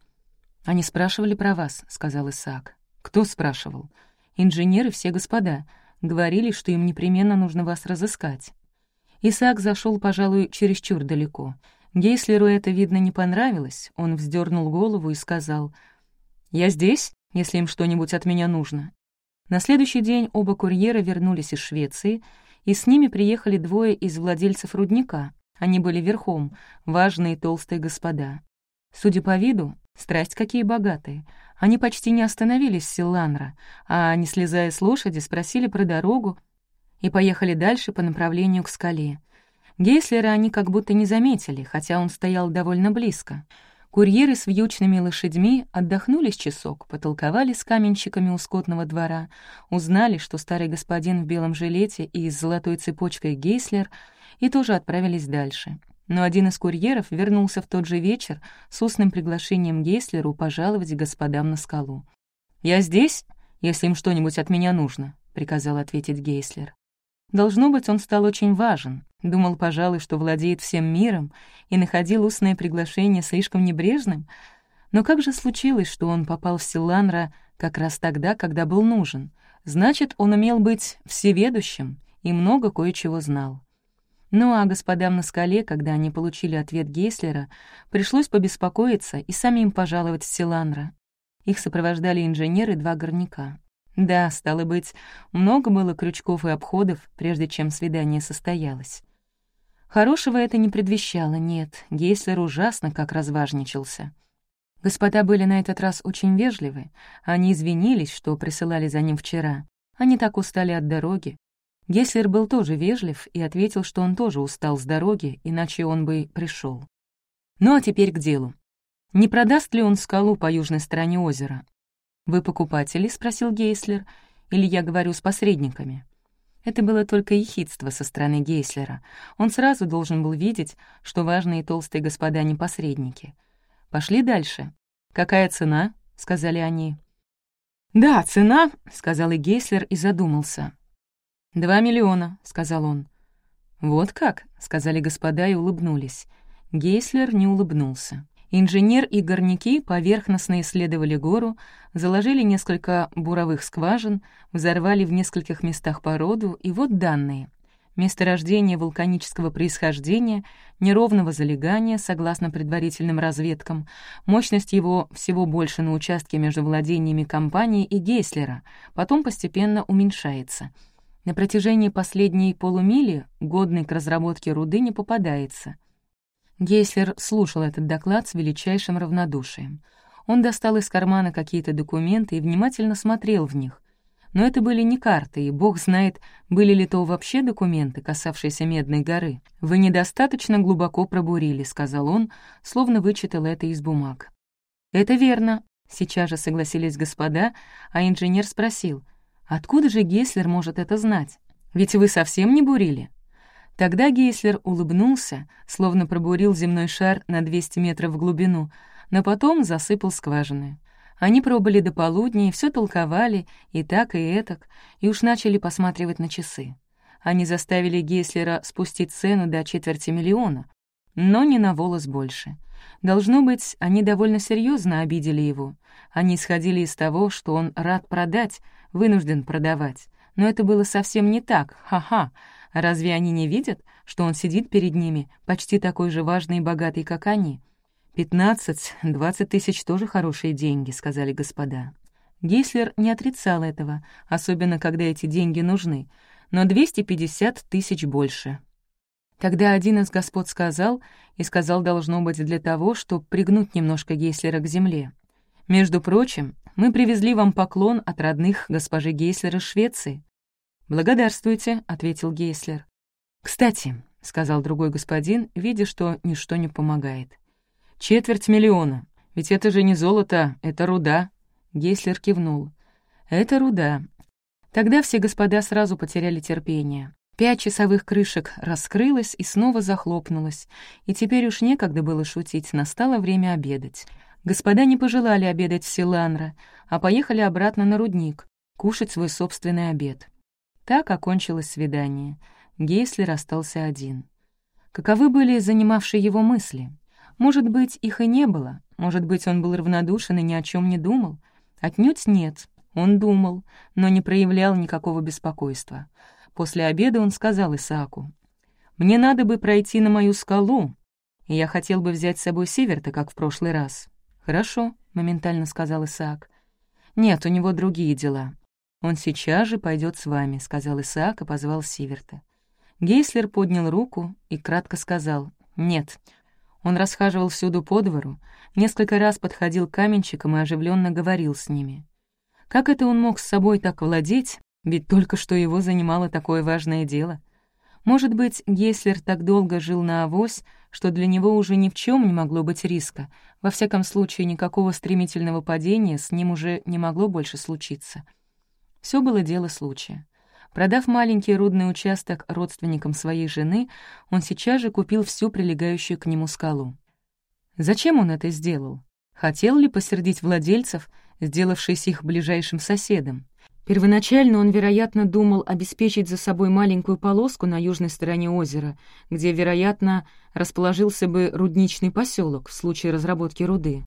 «Они спрашивали про вас», — сказал Исаак. «Кто спрашивал?» «Инженеры, все господа. Говорили, что им непременно нужно вас разыскать». Исаак зашел, пожалуй, чересчур далеко. Гейслеру это, видно, не понравилось. Он вздернул голову и сказал, «Я здесь, если им что-нибудь от меня нужно». На следующий день оба курьера вернулись из Швеции, и с ними приехали двое из владельцев рудника. Они были верхом, важные толстые господа. Судя по виду, страсть какие богатые. Они почти не остановились в Силанра, а, не слезая с лошади, спросили про дорогу, и поехали дальше по направлению к скале. Гейслера они как будто не заметили, хотя он стоял довольно близко. Курьеры с вьючными лошадьми отдохнули с часок, потолковали с каменщиками у скотного двора, узнали, что старый господин в белом жилете и с золотой цепочкой Гейслер, и тоже отправились дальше. Но один из курьеров вернулся в тот же вечер с устным приглашением Гейслеру пожаловать господам на скалу. «Я здесь, если им что-нибудь от меня нужно», — приказал ответить Гейслер. Должно быть, он стал очень важен, думал, пожалуй, что владеет всем миром и находил устное приглашение слишком небрежным. Но как же случилось, что он попал в Силанра как раз тогда, когда был нужен? Значит, он умел быть всеведущим и много кое-чего знал. Ну а господам на скале, когда они получили ответ Гейслера, пришлось побеспокоиться и самим пожаловать в Силанра. Их сопровождали инженеры два горняка. Да, стало быть, много было крючков и обходов, прежде чем свидание состоялось. Хорошего это не предвещало, нет, Гейслер ужасно как разважничался. Господа были на этот раз очень вежливы, они извинились, что присылали за ним вчера. Они так устали от дороги. Гейслер был тоже вежлив и ответил, что он тоже устал с дороги, иначе он бы пришел. Ну а теперь к делу. Не продаст ли он скалу по южной стороне озера? «Вы покупатели?» — спросил Гейслер. «Или я говорю с посредниками?» Это было только ехидство со стороны Гейслера. Он сразу должен был видеть, что важные толстые господа не посредники. Пошли дальше. «Какая цена?» — сказали они. «Да, цена», — сказал и Гейслер и задумался. «Два миллиона», — сказал он. «Вот как?» — сказали господа и улыбнулись. Гейслер не улыбнулся. Инженер и горняки поверхностно исследовали гору, заложили несколько буровых скважин, взорвали в нескольких местах породу, и вот данные. Месторождение вулканического происхождения, неровного залегания, согласно предварительным разведкам, мощность его всего больше на участке между владениями компании и Гейслера, потом постепенно уменьшается. На протяжении последней полумили годный к разработке руды не попадается. Гейслер слушал этот доклад с величайшим равнодушием. Он достал из кармана какие-то документы и внимательно смотрел в них. Но это были не карты, и бог знает, были ли то вообще документы, касавшиеся Медной горы. «Вы недостаточно глубоко пробурили», — сказал он, словно вычитал это из бумаг. «Это верно», — сейчас же согласились господа, а инженер спросил, «Откуда же Геслер может это знать? Ведь вы совсем не бурили?» Тогда Гейслер улыбнулся, словно пробурил земной шар на 200 метров в глубину, но потом засыпал скважины. Они пробыли до полудня и все толковали, и так, и этак, и уж начали посматривать на часы. Они заставили Гейслера спустить цену до четверти миллиона, но не на волос больше. Должно быть, они довольно серьезно обидели его. Они исходили из того, что он рад продать, вынужден продавать. Но это было совсем не так, ха-ха. Разве они не видят, что он сидит перед ними, почти такой же важный и богатый, как они? «Пятнадцать, двадцать тысяч — тоже хорошие деньги», — сказали господа. Гейслер не отрицал этого, особенно когда эти деньги нужны, но 250 тысяч больше. Тогда один из господ сказал, и сказал, должно быть, для того, чтобы пригнуть немножко Гейслера к земле. «Между прочим, мы привезли вам поклон от родных госпожи Гейслер из Швеции». «Благодарствуйте», — ответил Гейслер. «Кстати», — сказал другой господин, видя, что ничто не помогает. «Четверть миллиона. Ведь это же не золото, это руда». Гейслер кивнул. «Это руда». Тогда все господа сразу потеряли терпение. Пять часовых крышек раскрылась и снова захлопнулась, и теперь уж некогда было шутить, настало время обедать. Господа не пожелали обедать в Силанра, а поехали обратно на рудник, кушать свой собственный обед. Так окончилось свидание. Гейслер остался один. Каковы были занимавшие его мысли? Может быть, их и не было. Может быть, он был равнодушен и ни о чем не думал. Отнюдь нет. Он думал, но не проявлял никакого беспокойства. После обеда он сказал Исааку, «Мне надо бы пройти на мою скалу, и я хотел бы взять с собой Северта, как в прошлый раз». «Хорошо», — моментально сказал Исаак. «Нет, у него другие дела». «Он сейчас же пойдет с вами», — сказал Исаак и позвал Сиверта. Гейслер поднял руку и кратко сказал «Нет, он расхаживал всюду по двору, несколько раз подходил к каменщикам и оживленно говорил с ними. Как это он мог с собой так владеть, ведь только что его занимало такое важное дело? Может быть, Гейслер так долго жил на авось, что для него уже ни в чем не могло быть риска, во всяком случае никакого стремительного падения с ним уже не могло больше случиться. Все было дело случая. Продав маленький рудный участок родственникам своей жены, он сейчас же купил всю прилегающую к нему скалу. Зачем он это сделал? Хотел ли посердить владельцев, сделавшись их ближайшим соседом? Первоначально он, вероятно, думал обеспечить за собой маленькую полоску на южной стороне озера, где, вероятно, расположился бы рудничный поселок в случае разработки руды.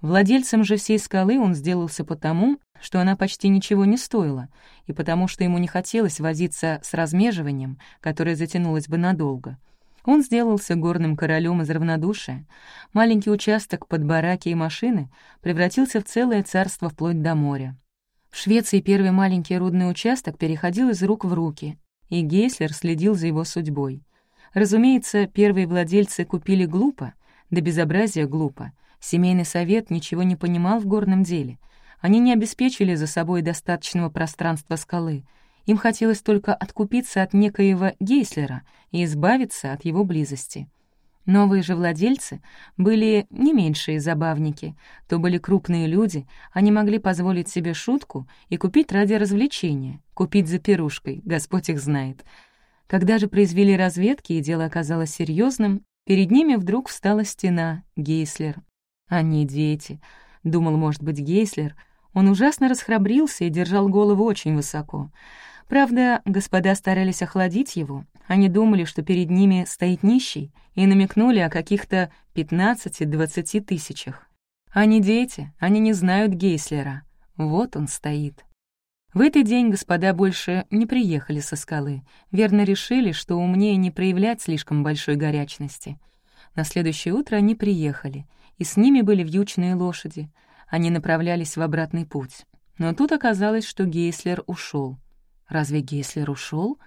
Владельцем же всей скалы он сделался потому, что она почти ничего не стоила, и потому что ему не хотелось возиться с размеживанием, которое затянулось бы надолго. Он сделался горным королем из равнодушия. Маленький участок под бараки и машины превратился в целое царство вплоть до моря. В Швеции первый маленький рудный участок переходил из рук в руки, и Гейслер следил за его судьбой. Разумеется, первые владельцы купили глупо, до безобразия глупо, Семейный совет ничего не понимал в горном деле. Они не обеспечили за собой достаточного пространства скалы. Им хотелось только откупиться от некоего Гейслера и избавиться от его близости. Новые же владельцы были не меньшие забавники, то были крупные люди, они могли позволить себе шутку и купить ради развлечения, купить за пирушкой, Господь их знает. Когда же произвели разведки, и дело оказалось серьезным, перед ними вдруг встала стена, Гейслер, они дети. — думал, может быть, Гейслер. Он ужасно расхрабрился и держал голову очень высоко. Правда, господа старались охладить его. Они думали, что перед ними стоит нищий, и намекнули о каких-то 15-20 тысячах. Они дети, они не знают Гейслера. Вот он стоит. В этот день господа больше не приехали со скалы. Верно решили, что умнее не проявлять слишком большой горячности. На следующее утро они приехали, и с ними были вьючные лошади. Они направлялись в обратный путь. Но тут оказалось, что Гейслер ушел. Разве Гейслер ушел?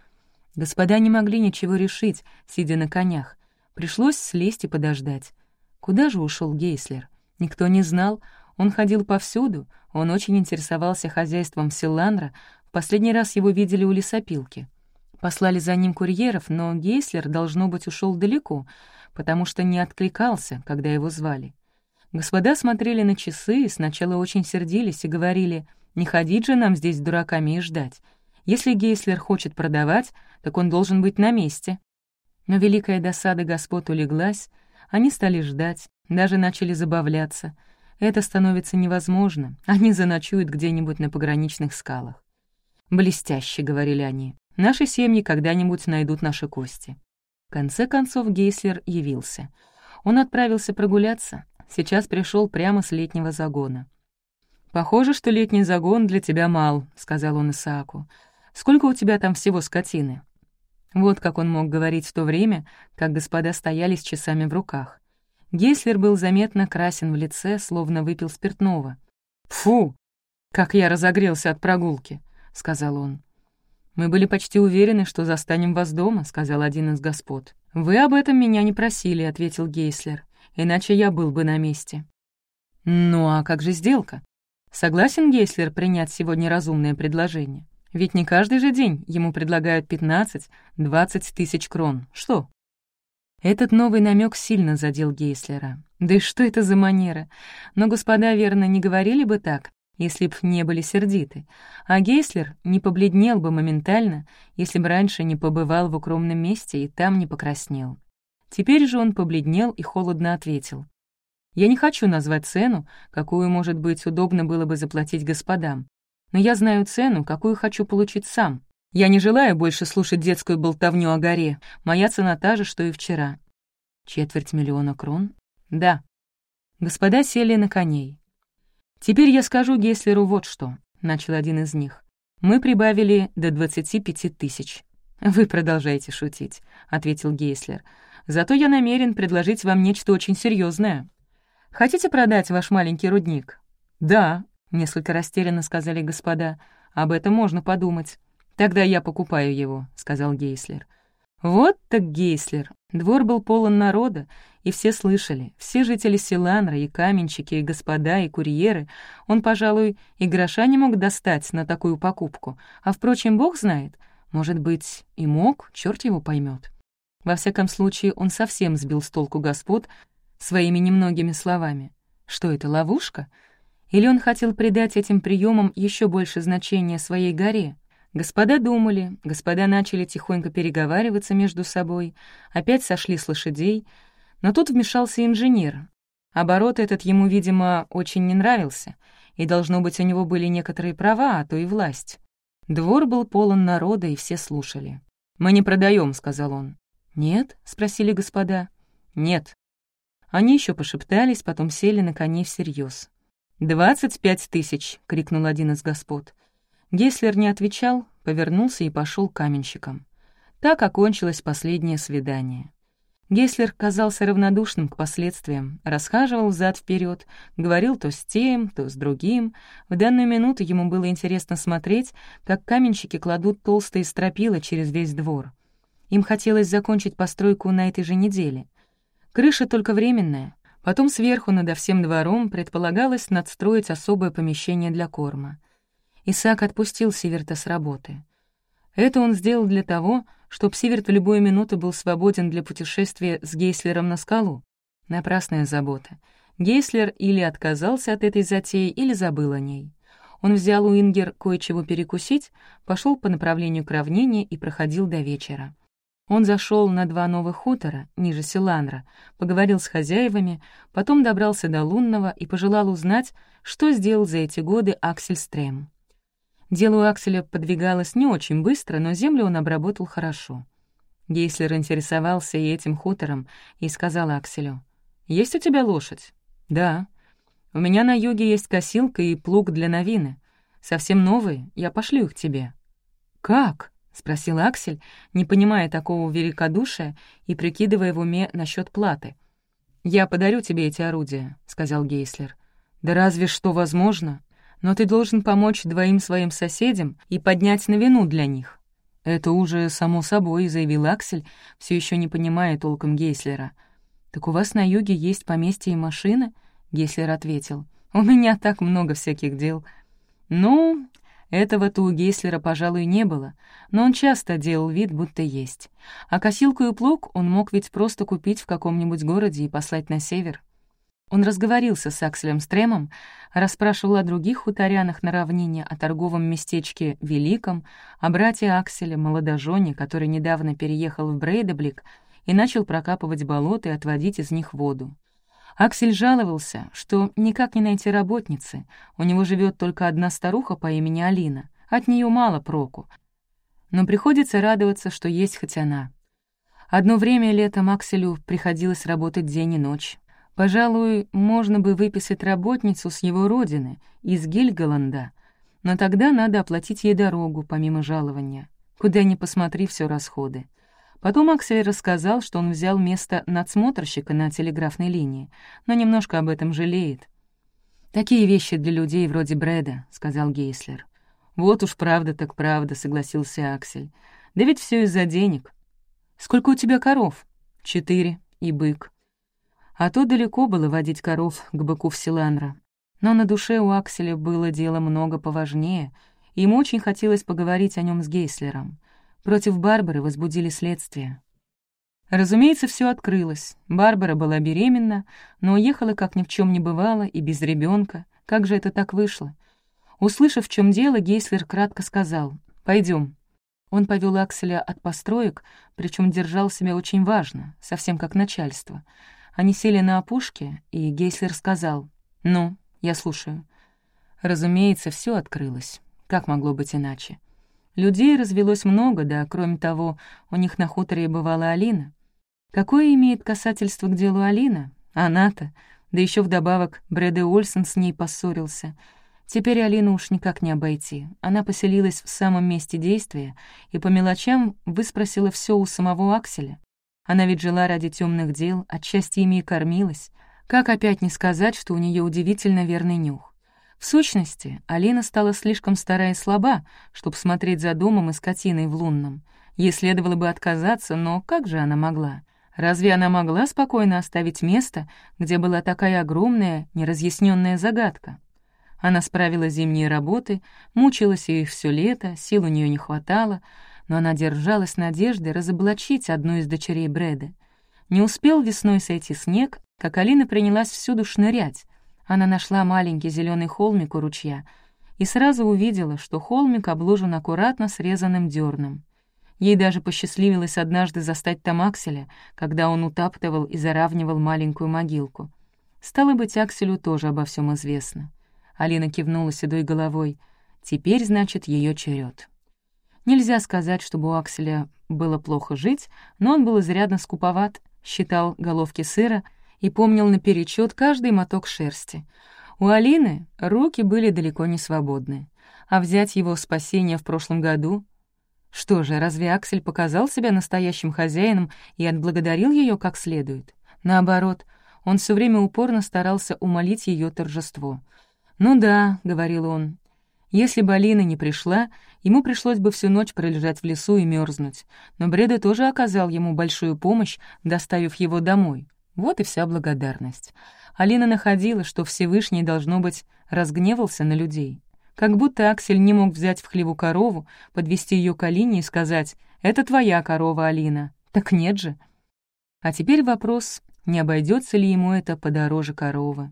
Господа не могли ничего решить, сидя на конях. Пришлось слезть и подождать. Куда же ушел Гейслер? Никто не знал. Он ходил повсюду. Он очень интересовался хозяйством Силанра. В последний раз его видели у лесопилки. Послали за ним курьеров, но Гейслер, должно быть, ушел далеко, потому что не откликался, когда его звали. Господа смотрели на часы и сначала очень сердились и говорили, «Не ходить же нам здесь дураками и ждать. Если Гейслер хочет продавать, так он должен быть на месте. Но великая досада господ улеглась, они стали ждать, даже начали забавляться. Это становится невозможно, они заночуют где-нибудь на пограничных скалах. «Блестяще», — говорили они, — «наши семьи когда-нибудь найдут наши кости». В конце концов Гейслер явился. Он отправился прогуляться, сейчас пришел прямо с летнего загона. «Похоже, что летний загон для тебя мал», — сказал он Исааку. Сколько у тебя там всего скотины?» Вот как он мог говорить в то время, как господа стояли с часами в руках. Гейслер был заметно красен в лице, словно выпил спиртного. «Фу! Как я разогрелся от прогулки!» — сказал он. «Мы были почти уверены, что застанем вас дома», — сказал один из господ. «Вы об этом меня не просили», — ответил Гейслер. «Иначе я был бы на месте». «Ну а как же сделка? Согласен Гейслер принять сегодня разумное предложение?» Ведь не каждый же день ему предлагают 15-20 тысяч крон. Что? Этот новый намек сильно задел Гейслера. Да и что это за манера? Но господа, верно, не говорили бы так, если б не были сердиты. А Гейслер не побледнел бы моментально, если бы раньше не побывал в укромном месте и там не покраснел. Теперь же он побледнел и холодно ответил. «Я не хочу назвать цену, какую, может быть, удобно было бы заплатить господам но я знаю цену, какую хочу получить сам. Я не желаю больше слушать детскую болтовню о горе. Моя цена та же, что и вчера. Четверть миллиона крон? Да. Господа сели на коней. «Теперь я скажу Геслеру вот что», — начал один из них. «Мы прибавили до 25 тысяч». «Вы продолжаете шутить», — ответил Гейслер. «Зато я намерен предложить вам нечто очень серьезное. Хотите продать ваш маленький рудник?» «Да», Несколько растерянно сказали господа. «Об этом можно подумать». «Тогда я покупаю его», — сказал Гейслер. Вот так Гейслер. Двор был полон народа, и все слышали. Все жители Силанра, и каменщики, и господа, и курьеры. Он, пожалуй, и гроша не мог достать на такую покупку. А, впрочем, бог знает. Может быть, и мог, черт его поймет. Во всяком случае, он совсем сбил с толку господ своими немногими словами. Что это, ловушка? Или он хотел придать этим приемам еще больше значения своей горе? Господа думали, господа начали тихонько переговариваться между собой, опять сошли с лошадей, но тут вмешался инженер. Оборот этот ему, видимо, очень не нравился, и, должно быть, у него были некоторые права, а то и власть. Двор был полон народа, и все слушали. «Мы не продаем, сказал он. «Нет?» — спросили господа. «Нет». Они еще пошептались, потом сели на коней всерьез. «Двадцать пять тысяч!» — крикнул один из господ. Геслер не отвечал, повернулся и пошел каменщикам. Так окончилось последнее свидание. Геслер казался равнодушным к последствиям, расхаживал взад вперед, говорил то с тем, то с другим. В данную минуту ему было интересно смотреть, как каменщики кладут толстые стропила через весь двор. Им хотелось закончить постройку на этой же неделе. Крыша только временная, Потом сверху над всем двором предполагалось надстроить особое помещение для корма. Исаак отпустил Сиверта с работы. Это он сделал для того, чтобы Сиверт в любую минуту был свободен для путешествия с Гейслером на скалу. Напрасная забота. Гейслер или отказался от этой затеи, или забыл о ней. Он взял у Ингер кое-чего перекусить, пошел по направлению к равнине и проходил до вечера. Он зашел на два новых хутора, ниже Силанра, поговорил с хозяевами, потом добрался до Лунного и пожелал узнать, что сделал за эти годы Аксель Стрем. Дело у Акселя подвигалось не очень быстро, но землю он обработал хорошо. Гейслер интересовался и этим хутором и сказал Акселю, «Есть у тебя лошадь?» «Да. У меня на юге есть косилка и плуг для новины. Совсем новые, я пошлю их тебе». «Как?» — спросил Аксель, не понимая такого великодушия и прикидывая в уме насчет платы. «Я подарю тебе эти орудия», — сказал Гейслер. «Да разве что возможно. Но ты должен помочь двоим своим соседям и поднять на вину для них». «Это уже само собой», — заявил Аксель, все еще не понимая толком Гейслера. «Так у вас на юге есть поместье и машина?» — Гейслер ответил. «У меня так много всяких дел». «Ну, этого-то у Гейслера, пожалуй, не было, но он часто делал вид, будто есть. А косилку и плуг он мог ведь просто купить в каком-нибудь городе и послать на север. Он разговорился с Акселем Стремом, расспрашивал о других хуторянах на равнине, о торговом местечке Великом, о брате Акселе, молодожене, который недавно переехал в Брейдеблик и начал прокапывать болота и отводить из них воду. Аксель жаловался, что никак не найти работницы, у него живет только одна старуха по имени Алина, от нее мало проку. Но приходится радоваться, что есть хоть она. Одно время летом Акселю приходилось работать день и ночь. Пожалуй, можно бы выписать работницу с его родины, из Гильголанда, но тогда надо оплатить ей дорогу, помимо жалования. Куда ни посмотри, все расходы. Потом Аксель рассказал, что он взял место надсмотрщика на телеграфной линии, но немножко об этом жалеет. «Такие вещи для людей вроде Брэда», — сказал Гейслер. «Вот уж правда так правда», — согласился Аксель. «Да ведь все из-за денег». «Сколько у тебя коров?» «Четыре. И бык». А то далеко было водить коров к быку в Силанра. Но на душе у Акселя было дело много поважнее, и ему очень хотелось поговорить о нем с Гейслером. Против Барбары возбудили следствие. Разумеется, все открылось. Барбара была беременна, но уехала, как ни в чем не бывало, и без ребенка. Как же это так вышло? Услышав, в чем дело, Гейслер кратко сказал Пойдем. Он повел Акселя от построек, причем держал себя очень важно, совсем как начальство. Они сели на опушке, и Гейслер сказал «Ну, я слушаю». Разумеется, все открылось. Как могло быть иначе? Людей развелось много, да, кроме того, у них на хуторе бывала Алина. Какое имеет касательство к делу Алина? Она-то. Да еще вдобавок Брэд Ольсон с ней поссорился. Теперь Алину уж никак не обойти. Она поселилась в самом месте действия и по мелочам выспросила все у самого Акселя. Она ведь жила ради темных дел, отчасти ими и кормилась. Как опять не сказать, что у нее удивительно верный нюх? В сущности, Алина стала слишком стара и слаба, чтобы смотреть за домом и скотиной в лунном. Ей следовало бы отказаться, но как же она могла? Разве она могла спокойно оставить место, где была такая огромная, неразъясненная загадка? Она справила зимние работы, мучилась их все лето, сил у нее не хватало, но она держалась надеждой разоблачить одну из дочерей Брэда. Не успел весной сойти снег, как Алина принялась всюду шнырять, она нашла маленький зеленый холмик у ручья и сразу увидела, что холмик обложен аккуратно срезанным дерном. Ей даже посчастливилось однажды застать там Акселя, когда он утаптывал и заравнивал маленькую могилку. Стало быть, Акселю тоже обо всем известно. Алина кивнула седой головой. Теперь, значит, ее черед. Нельзя сказать, чтобы у Акселя было плохо жить, но он был изрядно скуповат, считал головки сыра — и помнил наперечет каждый моток шерсти. У Алины руки были далеко не свободны. А взять его спасение в прошлом году... Что же, разве Аксель показал себя настоящим хозяином и отблагодарил ее как следует? Наоборот, он все время упорно старался умолить ее торжество. «Ну да», — говорил он, — «если бы Алина не пришла, ему пришлось бы всю ночь пролежать в лесу и мерзнуть. Но Бреда тоже оказал ему большую помощь, доставив его домой. Вот и вся благодарность. Алина находила, что Всевышний, должно быть, разгневался на людей. Как будто Аксель не мог взять в хлеву корову, подвести ее к Алине и сказать «Это твоя корова, Алина». Так нет же. А теперь вопрос, не обойдется ли ему это подороже коровы.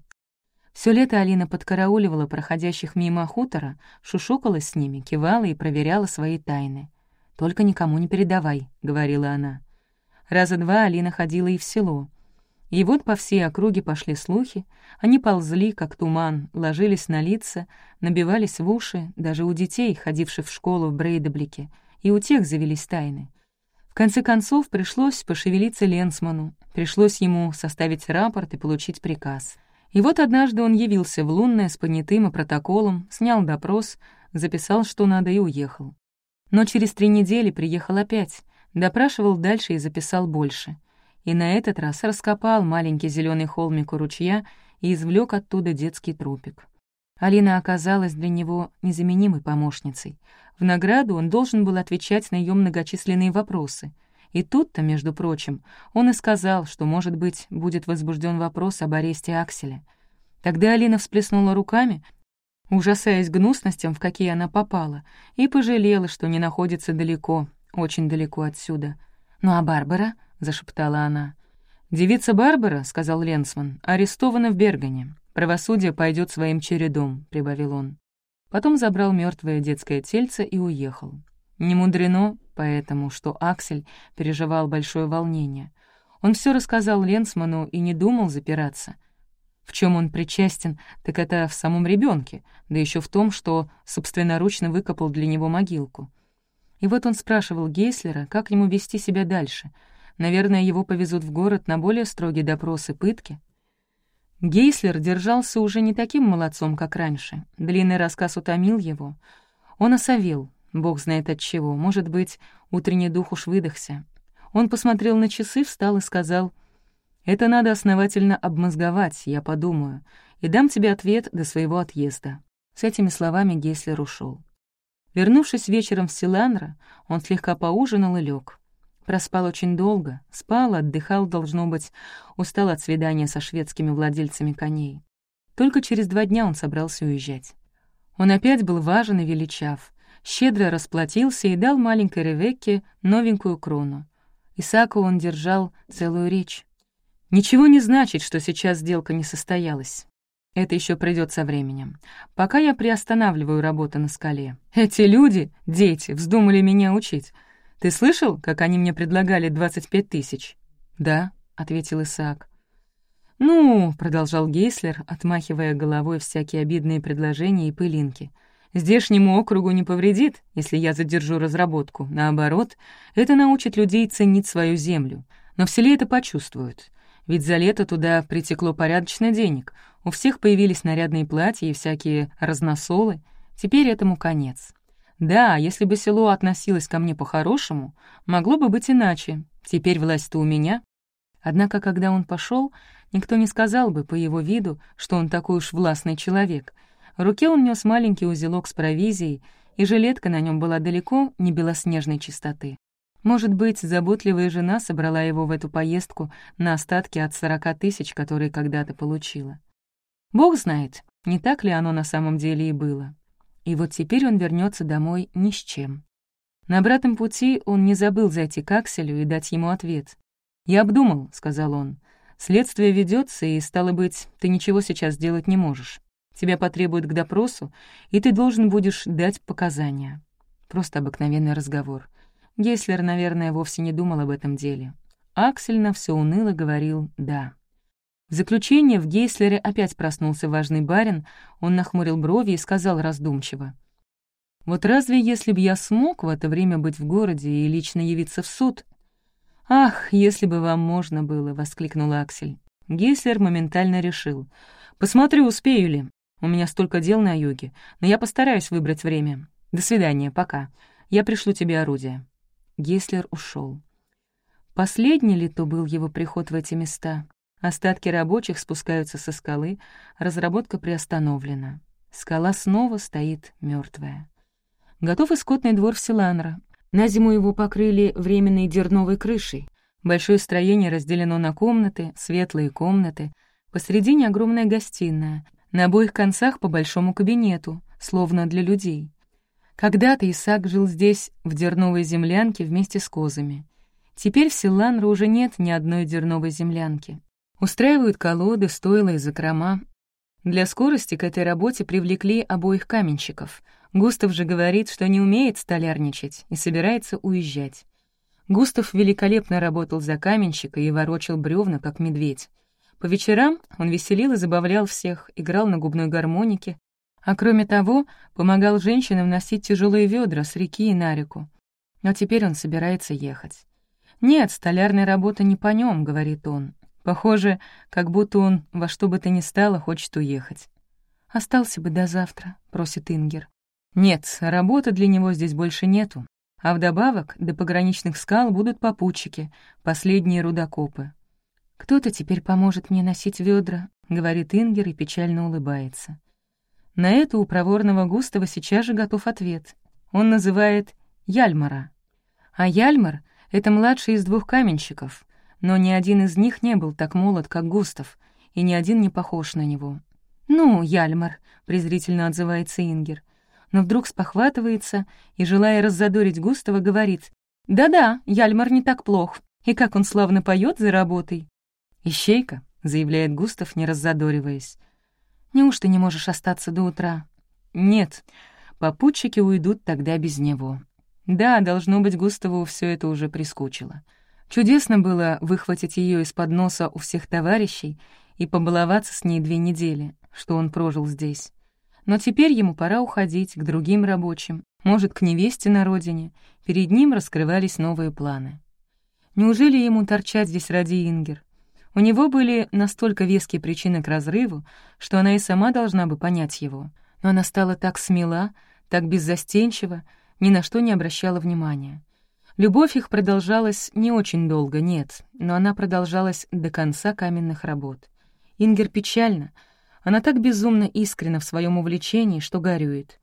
Все лето Алина подкарауливала проходящих мимо хутора, шушукалась с ними, кивала и проверяла свои тайны. «Только никому не передавай», — говорила она. Раза два Алина ходила и в село. И вот по всей округе пошли слухи, они ползли, как туман, ложились на лица, набивались в уши, даже у детей, ходивших в школу в Брейдаблике, и у тех завелись тайны. В конце концов, пришлось пошевелиться Ленсману, пришлось ему составить рапорт и получить приказ. И вот однажды он явился в Лунное с понятым и протоколом, снял допрос, записал, что надо, и уехал. Но через три недели приехал опять, допрашивал дальше и записал больше. И на этот раз раскопал маленький зеленый холмик у ручья и извлек оттуда детский трупик. Алина оказалась для него незаменимой помощницей. В награду он должен был отвечать на ее многочисленные вопросы. И тут-то, между прочим, он и сказал, что, может быть, будет возбужден вопрос об аресте Акселя. Тогда Алина всплеснула руками, ужасаясь гнусностям, в какие она попала, и пожалела, что не находится далеко, очень далеко отсюда. «Ну а Барбара?» — зашептала она. «Девица Барбара», — сказал Ленсман, — «арестована в Бергане. Правосудие пойдет своим чередом», — прибавил он. Потом забрал мертвое детское тельце и уехал. Не мудрено, поэтому, что Аксель переживал большое волнение. Он все рассказал Ленсману и не думал запираться. В чем он причастен, так это в самом ребенке, да еще в том, что собственноручно выкопал для него могилку. И вот он спрашивал Гейслера, как ему вести себя дальше. Наверное, его повезут в город на более строгие допросы, пытки. Гейслер держался уже не таким молодцом, как раньше. Длинный рассказ утомил его. Он осовел, бог знает от чего. Может быть, утренний дух уж выдохся. Он посмотрел на часы, встал и сказал, «Это надо основательно обмозговать, я подумаю, и дам тебе ответ до своего отъезда». С этими словами Гейслер ушел. Вернувшись вечером в Силанра, он слегка поужинал и лег. Проспал очень долго, спал, отдыхал, должно быть, устал от свидания со шведскими владельцами коней. Только через два дня он собрался уезжать. Он опять был важен и величав, щедро расплатился и дал маленькой Ревекке новенькую крону. Исааку он держал целую речь. Ничего не значит, что сейчас сделка не состоялась. Это еще придет со временем. Пока я приостанавливаю работу на скале. Эти люди, дети, вздумали меня учить. Ты слышал, как они мне предлагали 25 тысяч?» «Да», — ответил Исаак. «Ну», — продолжал Гейслер, отмахивая головой всякие обидные предложения и пылинки, «здешнему округу не повредит, если я задержу разработку. Наоборот, это научит людей ценить свою землю. Но в селе это почувствуют. Ведь за лето туда притекло порядочно денег. У всех появились нарядные платья и всякие разносолы. Теперь этому конец. Да, если бы село относилось ко мне по-хорошему, могло бы быть иначе. Теперь власть-то у меня. Однако, когда он пошел, никто не сказал бы по его виду, что он такой уж властный человек. В руке он нес маленький узелок с провизией, и жилетка на нем была далеко не белоснежной чистоты. Может быть, заботливая жена собрала его в эту поездку на остатки от сорока тысяч, которые когда-то получила. Бог знает, не так ли оно на самом деле и было. И вот теперь он вернется домой ни с чем. На обратном пути он не забыл зайти к Акселю и дать ему ответ. «Я обдумал», — сказал он. «Следствие ведется, и, стало быть, ты ничего сейчас сделать не можешь. Тебя потребуют к допросу, и ты должен будешь дать показания». Просто обыкновенный разговор. Гейслер, наверное, вовсе не думал об этом деле. Аксель на все уныло говорил «да». В заключение в Гейслере опять проснулся важный барин, он нахмурил брови и сказал раздумчиво. «Вот разве если бы я смог в это время быть в городе и лично явиться в суд?» «Ах, если бы вам можно было!» — воскликнул Аксель. Гейслер моментально решил. «Посмотрю, успею ли. У меня столько дел на юге, но я постараюсь выбрать время. До свидания, пока. Я пришлю тебе орудие». Гейслер ушел. Последний ли то был его приход в эти места? Остатки рабочих спускаются со скалы, разработка приостановлена. Скала снова стоит мертвая. Готов и скотный двор Силанра. На зиму его покрыли временной дерновой крышей. Большое строение разделено на комнаты, светлые комнаты. Посредине огромная гостиная. На обоих концах по большому кабинету, словно для людей. Когда-то Исаак жил здесь, в дерновой землянке, вместе с козами. Теперь в Силанре уже нет ни одной дерновой землянки. Устраивают колоды, стойла и закрома. Для скорости к этой работе привлекли обоих каменщиков. Густав же говорит, что не умеет столярничать и собирается уезжать. Густав великолепно работал за каменщика и ворочал бревна, как медведь. По вечерам он веселил и забавлял всех, играл на губной гармонике, а кроме того, помогал женщинам носить тяжелые ведра с реки и на реку. Но теперь он собирается ехать. «Нет, столярная работа не по нем, говорит он. Похоже, как будто он во что бы то ни стало хочет уехать. «Остался бы до завтра», — просит Ингер. «Нет, работы для него здесь больше нету. А вдобавок до пограничных скал будут попутчики, последние рудокопы. «Кто-то теперь поможет мне носить ведра», — говорит Ингер и печально улыбается. На это у проворного Густава сейчас же готов ответ. Он называет Яльмара. А Яльмар — это младший из двух каменщиков, но ни один из них не был так молод, как Густав, и ни один не похож на него. «Ну, Яльмар», — презрительно отзывается Ингер, но вдруг спохватывается и, желая раззадорить Густава, говорит, «Да-да, Яльмар не так плох, и как он славно поет за работой». «Ищейка», — заявляет Густав, не раззадориваясь. «Неужто не можешь остаться до утра?» «Нет, попутчики уйдут тогда без него». Да, должно быть, Густаву все это уже прискучило. Чудесно было выхватить ее из-под носа у всех товарищей и побаловаться с ней две недели, что он прожил здесь. Но теперь ему пора уходить к другим рабочим, может, к невесте на родине. Перед ним раскрывались новые планы. Неужели ему торчать здесь ради Ингер? У него были настолько веские причины к разрыву, что она и сама должна бы понять его. Но она стала так смела, так беззастенчива, ни на что не обращала внимания. Любовь их продолжалась не очень долго, нет, но она продолжалась до конца каменных работ. Ингер печально. Она так безумно искренна в своем увлечении, что горюет.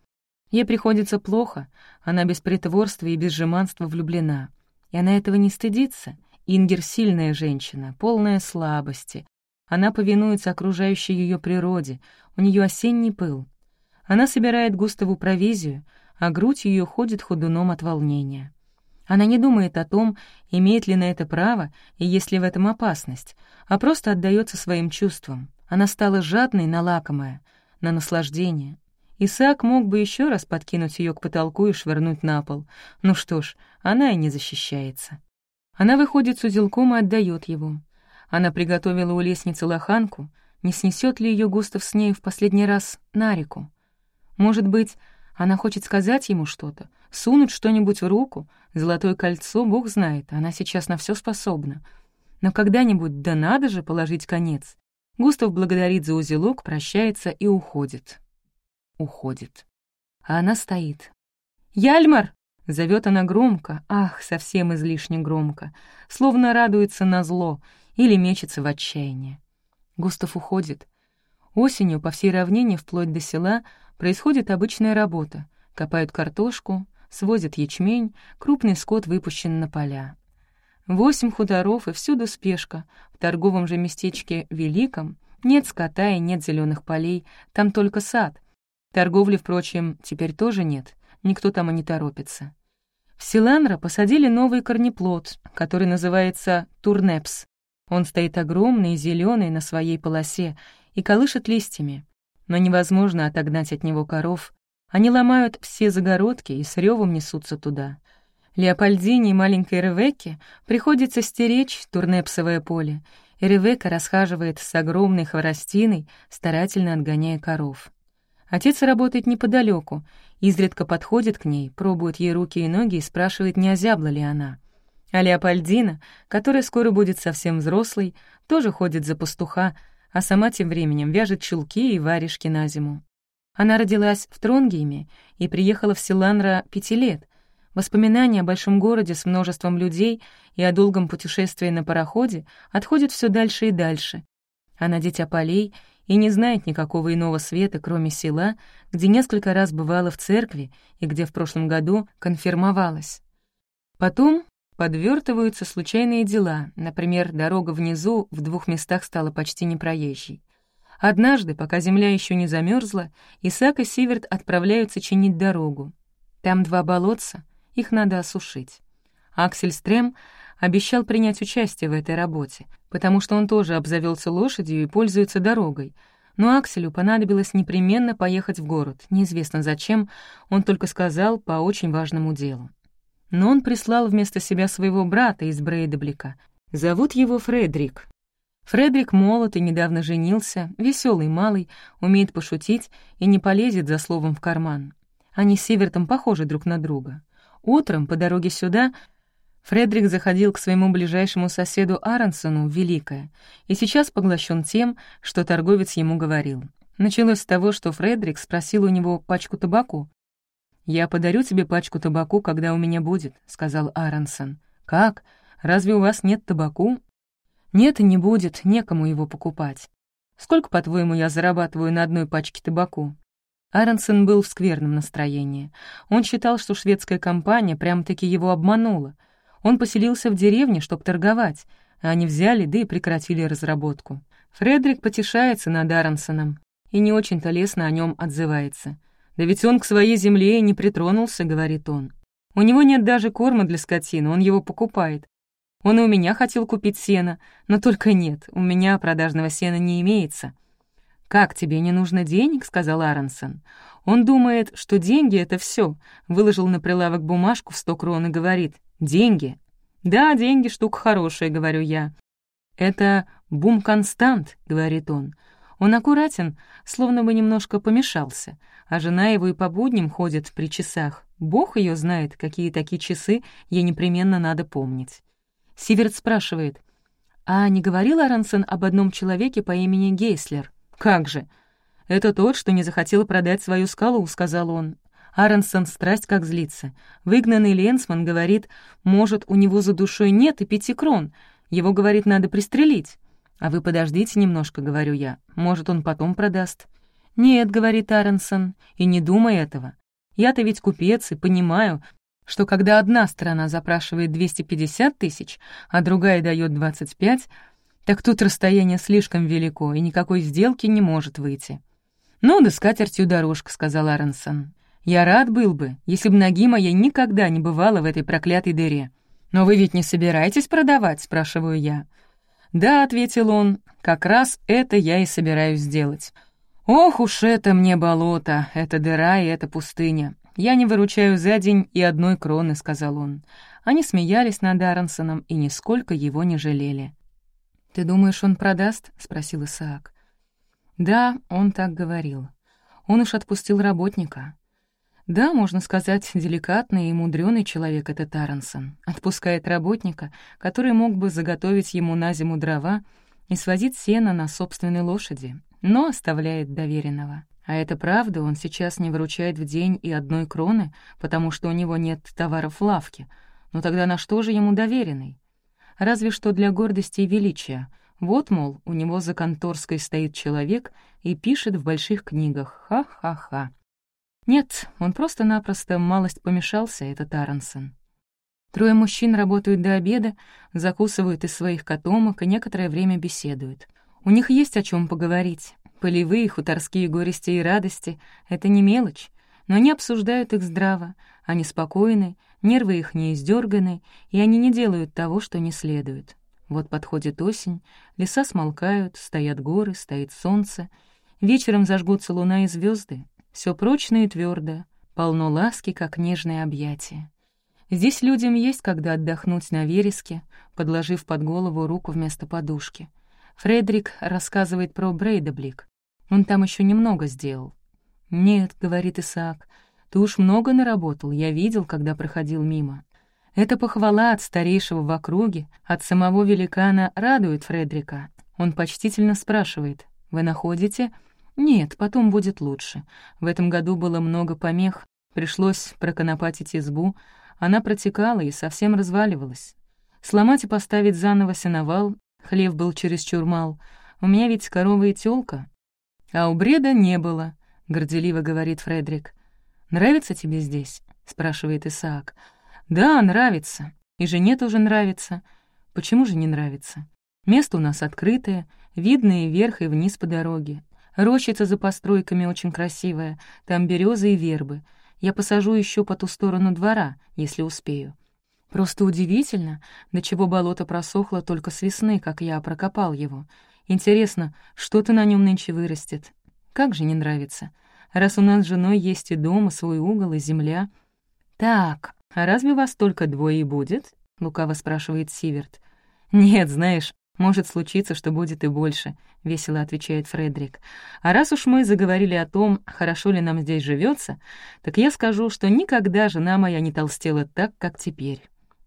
Ей приходится плохо, она без притворства и без жеманства влюблена. И она этого не стыдится. Ингер — сильная женщина, полная слабости. Она повинуется окружающей ее природе, у нее осенний пыл. Она собирает Густаву провизию, а грудь ее ходит ходуном от волнения. Она не думает о том, имеет ли на это право и есть ли в этом опасность, а просто отдается своим чувствам. Она стала жадной на лакомое, на наслаждение. Исаак мог бы еще раз подкинуть ее к потолку и швырнуть на пол. Ну что ж, она и не защищается. Она выходит с узелком и отдает его. Она приготовила у лестницы лоханку, не снесет ли ее Густав с ней в последний раз на реку. Может быть, она хочет сказать ему что-то, сунуть что-нибудь в руку, золотое кольцо, бог знает, она сейчас на все способна. Но когда-нибудь, да надо же, положить конец. Густав благодарит за узелок, прощается и уходит. Уходит. А она стоит. «Яльмар!» — зовет она громко, ах, совсем излишне громко, словно радуется на зло или мечется в отчаянии. Густав уходит. Осенью по всей равнине, вплоть до села, Происходит обычная работа. Копают картошку, свозят ячмень, крупный скот выпущен на поля. Восемь хуторов и всюду спешка. В торговом же местечке Великом нет скота и нет зеленых полей, там только сад. Торговли, впрочем, теперь тоже нет, никто там и не торопится. В Силанра посадили новый корнеплод, который называется турнепс. Он стоит огромный и зеленый на своей полосе и колышет листьями но невозможно отогнать от него коров. Они ломают все загородки и с ревом несутся туда. Леопольдине и маленькой Ревекке приходится стеречь турнепсовое поле, и Ревекка расхаживает с огромной хворостиной, старательно отгоняя коров. Отец работает неподалеку, изредка подходит к ней, пробует ей руки и ноги и спрашивает, не озябла ли она. А Леопольдина, которая скоро будет совсем взрослой, тоже ходит за пастуха, а сама тем временем вяжет чулки и варежки на зиму. Она родилась в Тронгейме и приехала в Силанра пяти лет. Воспоминания о большом городе с множеством людей и о долгом путешествии на пароходе отходят все дальше и дальше. Она дитя полей и не знает никакого иного света, кроме села, где несколько раз бывала в церкви и где в прошлом году конфирмовалась. Потом Подвертываются случайные дела, например, дорога внизу в двух местах стала почти непроезжей. Однажды, пока земля еще не замерзла, Исаак и Сиверт отправляются чинить дорогу. Там два болотца, их надо осушить. Аксель Стрем обещал принять участие в этой работе, потому что он тоже обзавелся лошадью и пользуется дорогой, Но Акселю понадобилось непременно поехать в город, неизвестно зачем, он только сказал по очень важному делу. Но он прислал вместо себя своего брата из Брейдеблика. Зовут его Фредерик. Фредерик молод и недавно женился, веселый малый, умеет пошутить и не полезет за словом в карман. Они с Севертом похожи друг на друга. Утром, по дороге сюда, Фредерик заходил к своему ближайшему соседу Аронсону Великое и сейчас поглощен тем, что торговец ему говорил. Началось с того, что Фредерик спросил у него пачку табаку. «Я подарю тебе пачку табаку, когда у меня будет», — сказал Аронсон. «Как? Разве у вас нет табаку?» «Нет и не будет, некому его покупать. Сколько, по-твоему, я зарабатываю на одной пачке табаку?» Аронсон был в скверном настроении. Он считал, что шведская компания прям-таки его обманула — он поселился в деревне, чтобы торговать, а они взяли, да и прекратили разработку. Фредерик потешается над Аронсоном и не очень-то лестно о нем отзывается. «Да ведь он к своей земле и не притронулся», — говорит он. «У него нет даже корма для скотины, он его покупает. Он и у меня хотел купить сено, но только нет, у меня продажного сена не имеется». «Как тебе не нужно денег?» — сказал Аронсон. Он думает, что деньги — это все. выложил на прилавок бумажку в сто крон и говорит Деньги. Да, деньги — штука хорошая, говорю я. Это бум-констант, говорит он. Он аккуратен, словно бы немножко помешался, а жена его и по будням ходит при часах. Бог ее знает, какие такие часы ей непременно надо помнить. Сиверт спрашивает, «А не говорил Аронсон об одном человеке по имени Гейслер?» «Как же!» «Это тот, что не захотел продать свою скалу», — сказал он. Аронсон страсть как злится. Выгнанный Ленсман говорит, может, у него за душой нет и пяти крон. Его, говорит, надо пристрелить. А вы подождите немножко, говорю я. Может, он потом продаст. Нет, говорит Аронсон, и не думай этого. Я-то ведь купец и понимаю, что когда одна сторона запрашивает 250 тысяч, а другая дает 25, так тут расстояние слишком велико, и никакой сделки не может выйти. «Ну да скатертью дорожка», — сказал Аронсон. Я рад был бы, если бы ноги моей никогда не бывало в этой проклятой дыре. Но вы ведь не собираетесь продавать?» — спрашиваю я. «Да», — ответил он, — «как раз это я и собираюсь сделать». «Ох уж это мне болото, это дыра и это пустыня. Я не выручаю за день и одной кроны», — сказал он. Они смеялись над Аронсоном и нисколько его не жалели. «Ты думаешь, он продаст?» — спросил Исаак. «Да, он так говорил. Он уж отпустил работника. Да, можно сказать, деликатный и мудрёный человек этот Тарансон. Отпускает работника, который мог бы заготовить ему на зиму дрова и сводить сено на собственной лошади, но оставляет доверенного. А это правда, он сейчас не выручает в день и одной кроны, потому что у него нет товаров в лавке. Но тогда на что же ему доверенный? Разве что для гордости и величия. Вот, мол, у него за конторской стоит человек и пишет в больших книгах «Ха-ха-ха». Нет, он просто-напросто малость помешался, этот Аронсон. Трое мужчин работают до обеда, закусывают из своих котомок и некоторое время беседуют. У них есть о чем поговорить. Полевые, хуторские горести и радости — это не мелочь, но они обсуждают их здраво, они спокойны, нервы их не издерганы, и они не делают того, что не следует. Вот подходит осень, леса смолкают, стоят горы, стоит солнце, вечером зажгутся луна и звезды, все прочно и твердо, полно ласки, как нежное объятие. Здесь людям есть когда отдохнуть на вереске, подложив под голову руку вместо подушки. Фредерик рассказывает про Брейдаблик. Он там еще немного сделал. «Нет», — говорит Исаак, — «ты уж много наработал, я видел, когда проходил мимо». Эта похвала от старейшего в округе, от самого великана радует Фредрика. Он почтительно спрашивает, «Вы находите?» Нет, потом будет лучше. В этом году было много помех, пришлось проконопатить избу, она протекала и совсем разваливалась. Сломать и поставить заново сеновал, хлев был чересчур мал. У меня ведь корова и тёлка. А у бреда не было, — горделиво говорит Фредерик. «Нравится тебе здесь?» — спрашивает Исаак. «Да, нравится. И жене тоже нравится. Почему же не нравится? Место у нас открытое, видное вверх и вниз по дороге. Рощица за постройками очень красивая, там березы и вербы. Я посажу еще по ту сторону двора, если успею. Просто удивительно, до чего болото просохло только с весны, как я прокопал его. Интересно, что-то на нем нынче вырастет. Как же не нравится? Раз у нас с женой есть и дом, и свой угол, и земля. Так, а разве вас только двое и будет? Лукаво спрашивает Сиверт. Нет, знаешь, может случиться, что будет и больше, весело отвечает Фредерик. А раз уж мы заговорили о том, хорошо ли нам здесь живется, так я скажу, что никогда жена моя не толстела так, как теперь.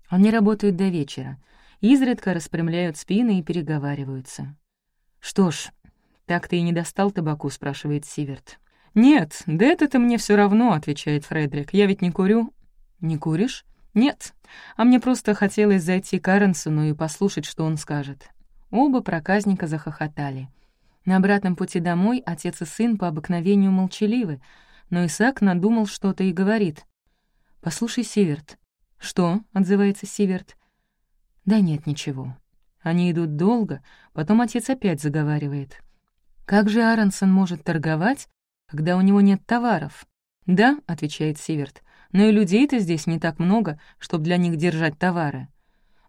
Они работают до вечера, изредка распрямляют спины и переговариваются. Что ж, так ты и не достал табаку, спрашивает Сиверт. «Нет, да это-то мне все равно», — отвечает Фредерик. «Я ведь не курю». «Не куришь?» «Нет, а мне просто хотелось зайти к Аренсону и послушать, что он скажет». Оба проказника захохотали. На обратном пути домой отец и сын по обыкновению молчаливы, но Исаак надумал что-то и говорит. «Послушай, Сиверт». «Что?» — отзывается Сиверт. «Да нет, ничего». Они идут долго, потом отец опять заговаривает. «Как же Аронсон может торговать, когда у него нет товаров?» «Да», — отвечает Сиверт, «но и людей-то здесь не так много, чтобы для них держать товары».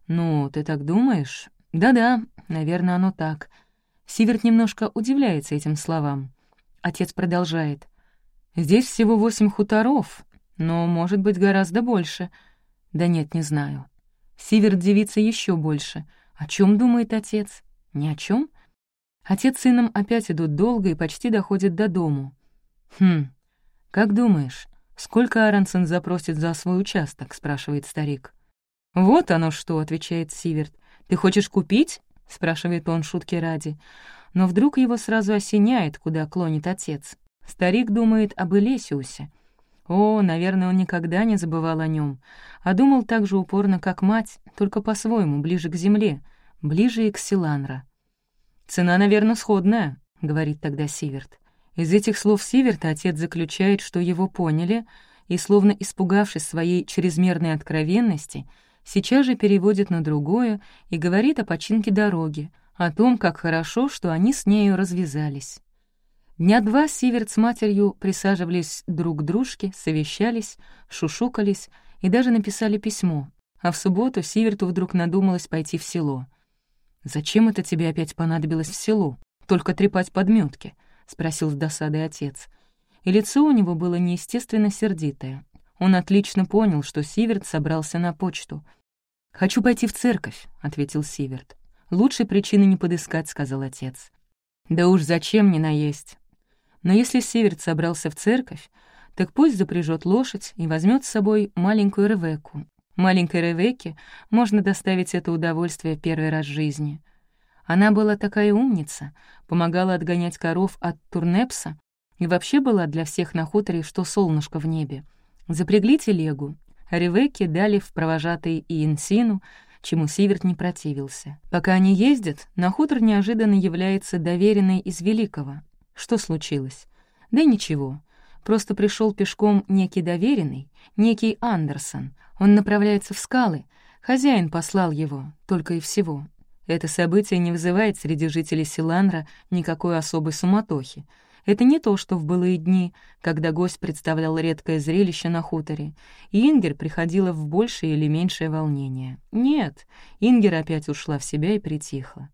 «Ну, ты так думаешь?» «Да-да, наверное, оно так». Сиверт немножко удивляется этим словам. Отец продолжает. «Здесь всего восемь хуторов, но, может быть, гораздо больше». «Да нет, не знаю». Сиверт дивится еще больше. О чем думает отец? Ни о чем? Отец с сыном опять идут долго и почти доходят до дому. «Хм, как думаешь, сколько Аронсон запросит за свой участок?» — спрашивает старик. «Вот оно что», — отвечает Сиверт. «Ты хочешь купить?» — спрашивает он шутки ради. Но вдруг его сразу осеняет, куда клонит отец. Старик думает об Элесиусе. О, наверное, он никогда не забывал о нем, а думал так же упорно, как мать, только по-своему, ближе к земле, ближе и к Силанра. «Цена, наверное, сходная», — говорит тогда Сиверт. Из этих слов Сиверта отец заключает, что его поняли, и, словно испугавшись своей чрезмерной откровенности, сейчас же переводит на другое и говорит о починке дороги, о том, как хорошо, что они с нею развязались. Дня два Сиверт с матерью присаживались друг к дружке, совещались, шушукались и даже написали письмо. А в субботу Сиверту вдруг надумалось пойти в село. «Зачем это тебе опять понадобилось в село? Только трепать подметки?» — спросил с досадой отец. И лицо у него было неестественно сердитое. Он отлично понял, что Сиверт собрался на почту. «Хочу пойти в церковь», — ответил Сиверт. «Лучшей причины не подыскать», — сказал отец. «Да уж зачем не наесть?» Но если Сиверт собрался в церковь, так пусть запряжет лошадь и возьмет с собой маленькую Ревекку. Маленькой Ревекке можно доставить это удовольствие первый раз в жизни. Она была такая умница, помогала отгонять коров от Турнепса и вообще была для всех на хуторе, что солнышко в небе. Запрягли телегу, Ревекке дали в провожатый и инсину, чему Сиверт не противился. Пока они ездят, на хутор неожиданно является доверенный из Великого. Что случилось? Да ничего. Просто пришел пешком некий доверенный, некий Андерсон. Он направляется в скалы. Хозяин послал его, только и всего. Это событие не вызывает среди жителей Силанра никакой особой суматохи. Это не то, что в былые дни, когда гость представлял редкое зрелище на хуторе, и Ингер приходила в большее или меньшее волнение. Нет, Ингер опять ушла в себя и притихла.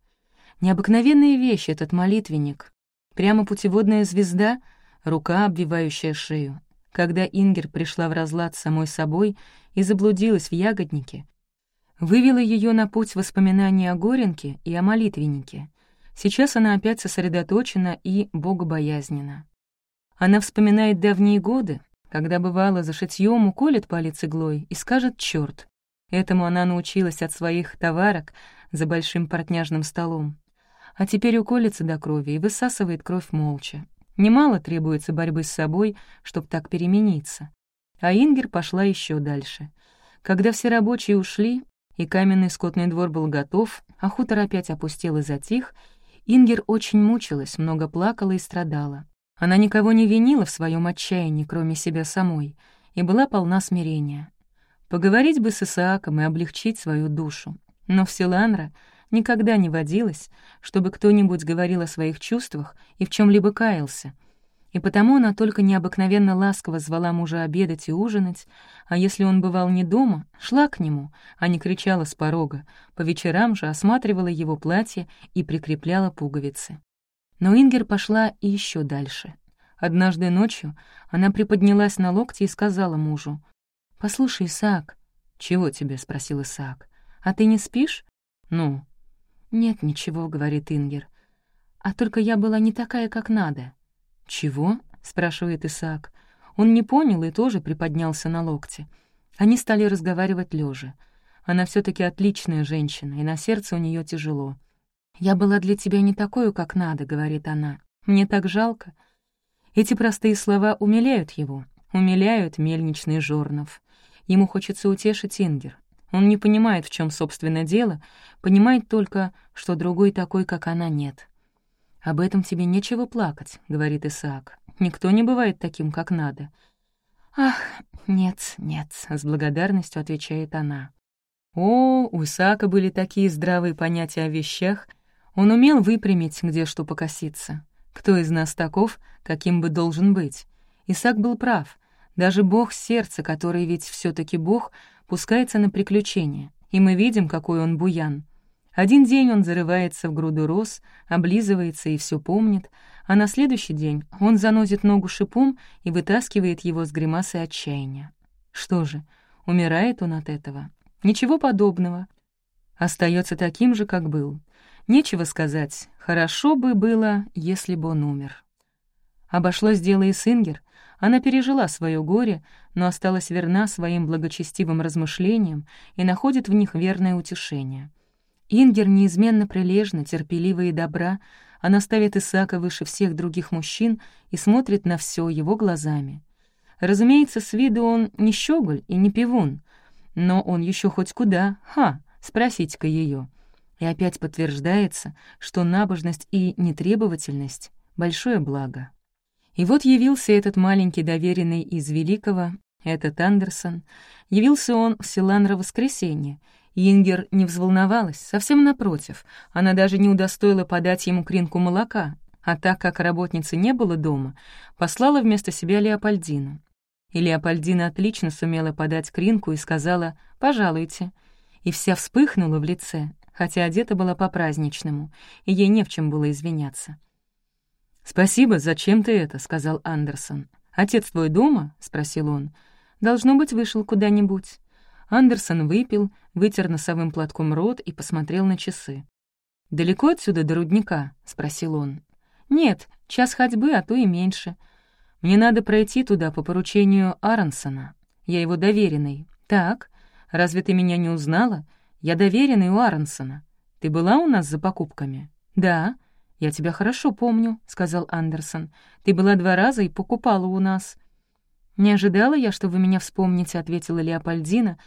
Необыкновенная вещь этот молитвенник. Прямо путеводная звезда, рука, обвивающая шею. Когда Ингер пришла в разлад самой собой и заблудилась в ягоднике, вывела ее на путь воспоминаний о Горенке и о молитвеннике. Сейчас она опять сосредоточена и богобоязнена. Она вспоминает давние годы, когда бывало за шитьём уколет палец иглой и скажет «чёрт». Этому она научилась от своих товарок за большим портняжным столом. А теперь уколется до крови и высасывает кровь молча. Немало требуется борьбы с собой, чтобы так перемениться. А Ингер пошла еще дальше. Когда все рабочие ушли, и каменный скотный двор был готов, а хутор опять опустел и затих, Ингер очень мучилась, много плакала и страдала. Она никого не винила в своем отчаянии, кроме себя самой, и была полна смирения. Поговорить бы с Исааком и облегчить свою душу. Но в Силанра никогда не водилось, чтобы кто-нибудь говорил о своих чувствах и в чем либо каялся — и потому она только необыкновенно ласково звала мужа обедать и ужинать, а если он бывал не дома, шла к нему, а не кричала с порога, по вечерам же осматривала его платье и прикрепляла пуговицы. Но Ингер пошла и еще дальше. Однажды ночью она приподнялась на локти и сказала мужу, «Послушай, Исаак». «Чего тебе?» — спросил Исаак. «А ты не спишь?» «Ну?» «Нет, ничего», — говорит Ингер. «А только я была не такая, как надо». «Чего?» — спрашивает Исаак. Он не понял и тоже приподнялся на локте. Они стали разговаривать лежа. Она все таки отличная женщина, и на сердце у нее тяжело. «Я была для тебя не такой, как надо», — говорит она. «Мне так жалко». Эти простые слова умиляют его, умиляют мельничный Жорнов. Ему хочется утешить Ингер. Он не понимает, в чем собственно дело, понимает только, что другой такой, как она, нет. «Об этом тебе нечего плакать», — говорит Исаак. «Никто не бывает таким, как надо». «Ах, нет, нет», — с благодарностью отвечает она. О, у Исаака были такие здравые понятия о вещах. Он умел выпрямить, где что покоситься. Кто из нас таков, каким бы должен быть? Исаак был прав. Даже бог сердца, который ведь все таки бог, пускается на приключения, и мы видим, какой он буян. Один день он зарывается в груду роз, облизывается и все помнит, а на следующий день он заносит ногу шипом и вытаскивает его с гримасой отчаяния. Что же, умирает он от этого? Ничего подобного. Остается таким же, как был. Нечего сказать, хорошо бы было, если бы он умер. Обошлось дело и Сингер. Она пережила свое горе, но осталась верна своим благочестивым размышлениям и находит в них верное утешение. Ингер неизменно прилежна, терпелива и добра, она ставит Исаака выше всех других мужчин и смотрит на все его глазами. Разумеется, с виду он не щеголь и не пивун, но он еще хоть куда, ха, спросите-ка ее. И опять подтверждается, что набожность и нетребовательность — большое благо. И вот явился этот маленький доверенный из Великого, этот Андерсон. Явился он в Силанро воскресенье. Ингер не взволновалась, совсем напротив. Она даже не удостоила подать ему кринку молока, а так как работницы не было дома, послала вместо себя Леопольдину. И Леопольдина отлично сумела подать кринку и сказала «пожалуйте», и вся вспыхнула в лице, хотя одета была по-праздничному, и ей не в чем было извиняться. «Спасибо, зачем ты это?» — сказал Андерсон. «Отец твой дома?» — спросил он. «Должно быть, вышел куда-нибудь». Андерсон выпил, вытер носовым платком рот и посмотрел на часы. «Далеко отсюда до рудника?» — спросил он. «Нет, час ходьбы, а то и меньше. Мне надо пройти туда по поручению Аронсона. Я его доверенный. Так, разве ты меня не узнала? Я доверенный у Аронсона. Ты была у нас за покупками? Да. Я тебя хорошо помню, сказал Андерсон. Ты была два раза и покупала у нас. Не ожидала я, что вы меня вспомните, ответила Леопольдина,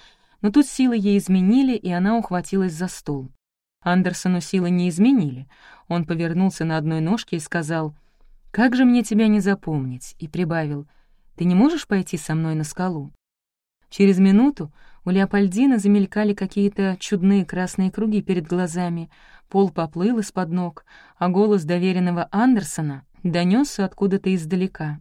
но тут силы ей изменили, и она ухватилась за стол. Андерсону силы не изменили. Он повернулся на одной ножке и сказал, «Как же мне тебя не запомнить?» и прибавил, «Ты не можешь пойти со мной на скалу?» Через минуту у Леопольдина замелькали какие-то чудные красные круги перед глазами, пол поплыл из-под ног, а голос доверенного Андерсона донесся откуда-то издалека.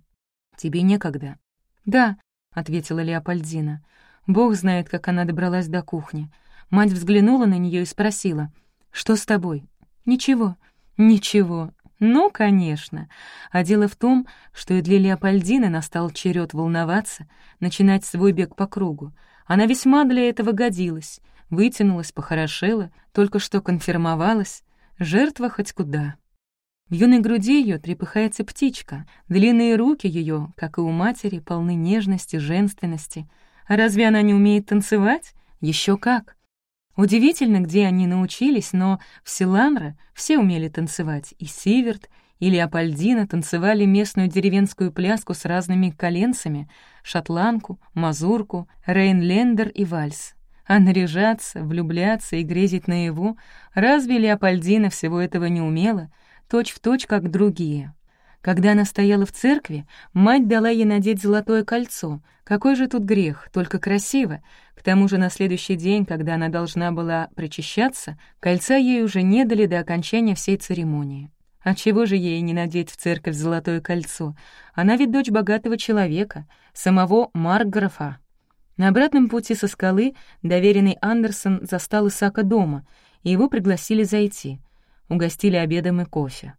«Тебе некогда?» «Да», — ответила Леопольдина. Бог знает, как она добралась до кухни. Мать взглянула на нее и спросила, «Что с тобой?» «Ничего». «Ничего. Ну, конечно. А дело в том, что и для Леопольдины настал черед волноваться, начинать свой бег по кругу. Она весьма для этого годилась, вытянулась, похорошела, только что конфирмовалась. Жертва хоть куда. В юной груди ее трепыхается птичка, длинные руки ее, как и у матери, полны нежности, женственности. А разве она не умеет танцевать? Еще как! Удивительно, где они научились, но в Силанро все умели танцевать, и Сиверт, и Леопольдина танцевали местную деревенскую пляску с разными коленцами, шотландку, мазурку, рейнлендер и вальс. А наряжаться, влюбляться и грезить наяву, разве Леопольдина всего этого не умела, точь-в-точь, точь, как другие? Когда она стояла в церкви, мать дала ей надеть золотое кольцо. Какой же тут грех, только красиво. К тому же на следующий день, когда она должна была причащаться, кольца ей уже не дали до окончания всей церемонии. А чего же ей не надеть в церковь золотое кольцо? Она ведь дочь богатого человека, самого Маркграфа. На обратном пути со скалы доверенный Андерсон застал Исака дома, и его пригласили зайти. Угостили обедом и кофе.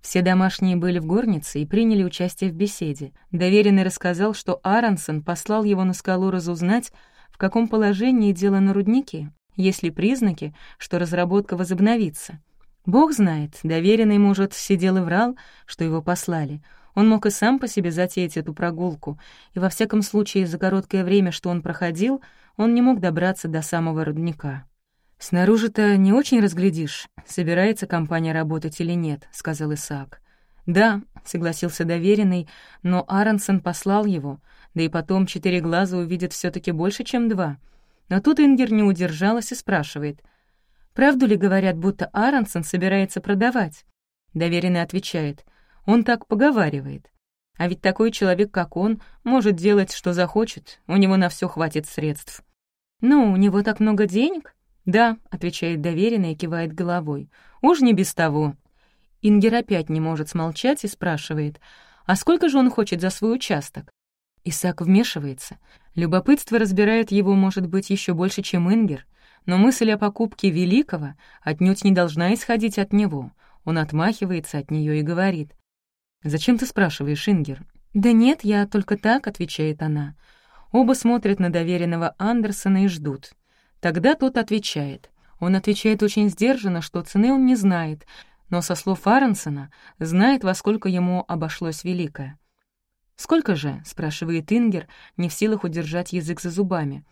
Все домашние были в горнице и приняли участие в беседе. Доверенный рассказал, что Аронсон послал его на скалу разузнать, в каком положении дело на руднике, есть ли признаки, что разработка возобновится. Бог знает, доверенный, может, сидел и врал, что его послали. Он мог и сам по себе затеять эту прогулку, и во всяком случае за короткое время, что он проходил, он не мог добраться до самого рудника. «Снаружи-то не очень разглядишь, собирается компания работать или нет», — сказал Исаак. «Да», — согласился доверенный, но Аронсон послал его, да и потом четыре глаза увидят все таки больше, чем два. Но тут Ингер не удержалась и спрашивает, «Правду ли говорят, будто Аронсон собирается продавать?» Доверенный отвечает, «Он так поговаривает. А ведь такой человек, как он, может делать, что захочет, у него на все хватит средств». «Ну, у него так много денег?» «Да», — отвечает доверенный и кивает головой. «Уж не без того». Ингер опять не может смолчать и спрашивает, «А сколько же он хочет за свой участок?» Исаак вмешивается. Любопытство разбирает его, может быть, еще больше, чем Ингер, но мысль о покупке великого отнюдь не должна исходить от него. Он отмахивается от нее и говорит. «Зачем ты спрашиваешь, Ингер?» «Да нет, я только так», — отвечает она. Оба смотрят на доверенного Андерсона и ждут. Тогда тот отвечает. Он отвечает очень сдержанно, что цены он не знает, но, со слов Аренсона, знает, во сколько ему обошлось великое. «Сколько же?» — спрашивает Ингер, не в силах удержать язык за зубами.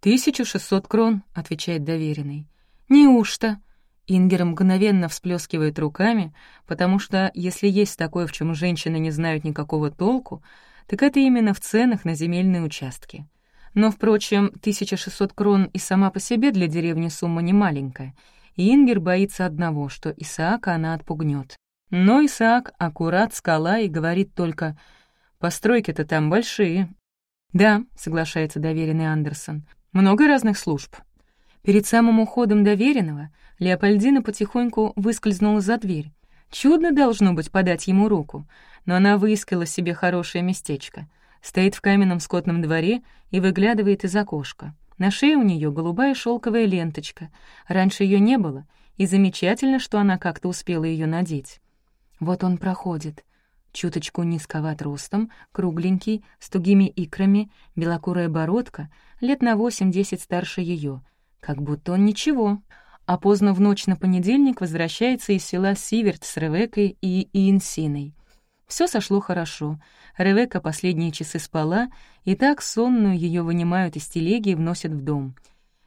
«Тысячу шестьсот крон», — отвечает доверенный. «Неужто?» Ингер мгновенно всплескивает руками, потому что если есть такое, в чем женщины не знают никакого толку, так это именно в ценах на земельные участки. Но, впрочем, 1600 крон и сама по себе для деревни сумма не маленькая, и Ингер боится одного, что Исаака она отпугнет. Но Исаак аккурат скала и говорит только «Постройки-то там большие». «Да», — соглашается доверенный Андерсон, — «много разных служб». Перед самым уходом доверенного Леопольдина потихоньку выскользнула за дверь. Чудно должно быть подать ему руку, но она выискала себе хорошее местечко — стоит в каменном скотном дворе и выглядывает из окошка. На шее у нее голубая шелковая ленточка. Раньше ее не было, и замечательно, что она как-то успела ее надеть. Вот он проходит. Чуточку низковат ростом, кругленький, с тугими икрами, белокурая бородка, лет на восемь-десять старше ее. Как будто он ничего. А поздно в ночь на понедельник возвращается из села Сиверт с Ревекой и Иенсиной. Все сошло хорошо. Ревека последние часы спала, и так сонную ее вынимают из телеги и вносят в дом.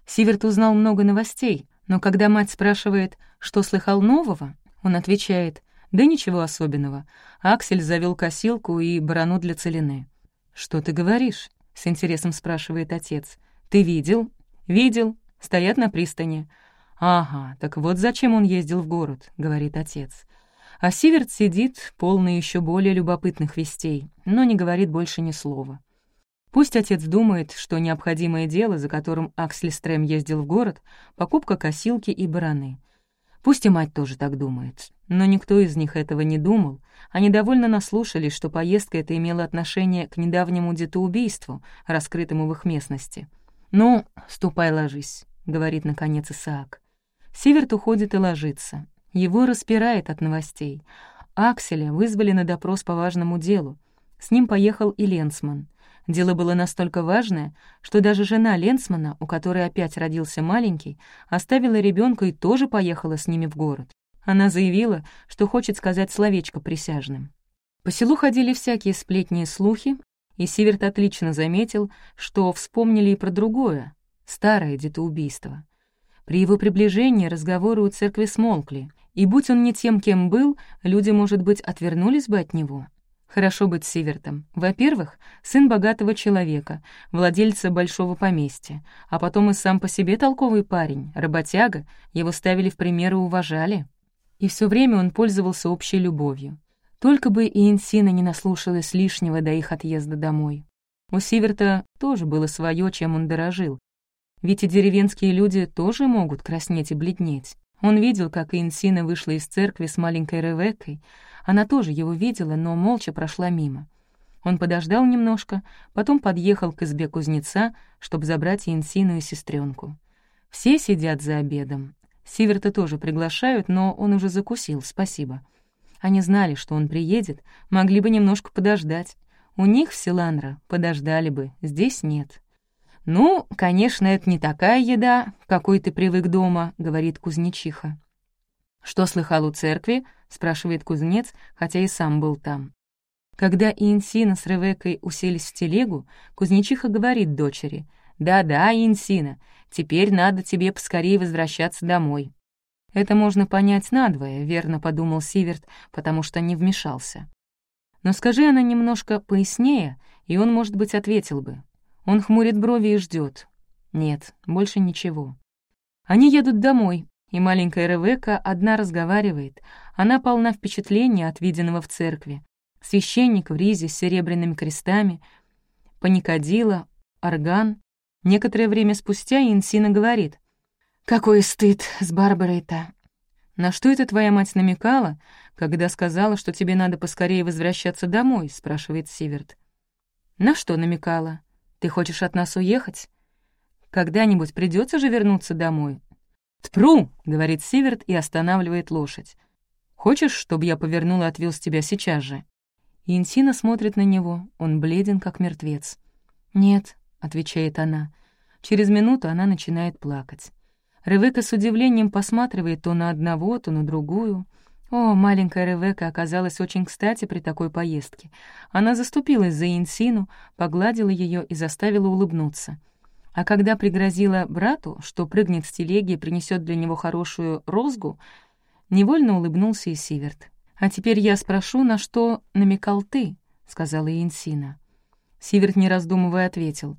Сиверт узнал много новостей, но когда мать спрашивает, что слыхал нового, он отвечает, да ничего особенного. Аксель завел косилку и барану для целины. «Что ты говоришь?» — с интересом спрашивает отец. «Ты видел?» «Видел. Стоят на пристани». «Ага, так вот зачем он ездил в город», — говорит отец. А Сиверт сидит, полный еще более любопытных вестей, но не говорит больше ни слова. Пусть отец думает, что необходимое дело, за которым Аксель Стрем ездил в город, — покупка косилки и бараны. Пусть и мать тоже так думает. Но никто из них этого не думал. Они довольно наслушались, что поездка эта имела отношение к недавнему детоубийству, раскрытому в их местности. «Ну, ступай ложись», — говорит наконец Исаак. Сиверт уходит и ложится. Его распирает от новостей. Акселя вызвали на допрос по важному делу. С ним поехал и Ленсман. Дело было настолько важное, что даже жена Ленсмана, у которой опять родился маленький, оставила ребенка и тоже поехала с ними в город. Она заявила, что хочет сказать словечко присяжным. По селу ходили всякие сплетни и слухи, и Сиверт отлично заметил, что вспомнили и про другое, старое детоубийство. При его приближении разговоры у церкви смолкли, и будь он не тем, кем был, люди, может быть, отвернулись бы от него. Хорошо быть Сивертом. Во-первых, сын богатого человека, владельца большого поместья, а потом и сам по себе толковый парень, работяга, его ставили в пример и уважали. И все время он пользовался общей любовью. Только бы и Инсина не наслушалась лишнего до их отъезда домой. У Сиверта тоже было свое, чем он дорожил. Ведь и деревенские люди тоже могут краснеть и бледнеть. Он видел, как Инсина вышла из церкви с маленькой Ревеккой. Она тоже его видела, но молча прошла мимо. Он подождал немножко, потом подъехал к избе кузнеца, чтобы забрать Инсину и сестренку. Все сидят за обедом. Сиверта тоже приглашают, но он уже закусил, спасибо. Они знали, что он приедет, могли бы немножко подождать. У них в Силанра подождали бы, здесь нет. «Ну, конечно, это не такая еда, какой ты привык дома», — говорит кузнечиха. «Что слыхал у церкви?» — спрашивает кузнец, хотя и сам был там. Когда Инсина с Ревекой уселись в телегу, кузнечиха говорит дочери, «Да-да, Инсина, теперь надо тебе поскорее возвращаться домой». Это можно понять надвое, верно подумал Сиверт, потому что не вмешался. Но скажи она немножко пояснее, и он, может быть, ответил бы. Он хмурит брови и ждет. Нет, больше ничего. Они едут домой, и маленькая Ревека одна разговаривает. Она полна впечатления от виденного в церкви. Священник в ризе с серебряными крестами, паникадила, орган. Некоторое время спустя Инсина говорит. «Какой стыд с Барбарой-то!» «На что это твоя мать намекала, когда сказала, что тебе надо поскорее возвращаться домой?» — спрашивает Сиверт. «На что намекала? Ты хочешь от нас уехать? Когда-нибудь придется же вернуться домой, «Тпру!» — говорит Сиверт и останавливает лошадь. «Хочешь, чтобы я повернул и отвез тебя сейчас же?» Инсина смотрит на него, он бледен, как мертвец. «Нет», — отвечает она. Через минуту она начинает плакать. Ревека с удивлением посматривает то на одного, то на другую. О, маленькая Ревека оказалась очень кстати при такой поездке. Она заступилась за Инсину, погладила ее и заставила улыбнуться. А когда пригрозила брату, что прыгнет с телеги и принесет для него хорошую розгу, невольно улыбнулся и Сиверт. «А теперь я спрошу, на что намекал ты?» — сказала Инсина. Сиверт, не раздумывая, ответил.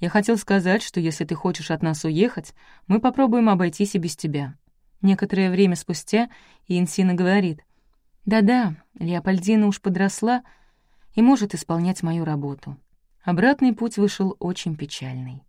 «Я хотел сказать, что если ты хочешь от нас уехать, мы попробуем обойтись и без тебя». Некоторое время спустя Инсина говорит. «Да-да, Леопольдина уж подросла и может исполнять мою работу». Обратный путь вышел очень печальный.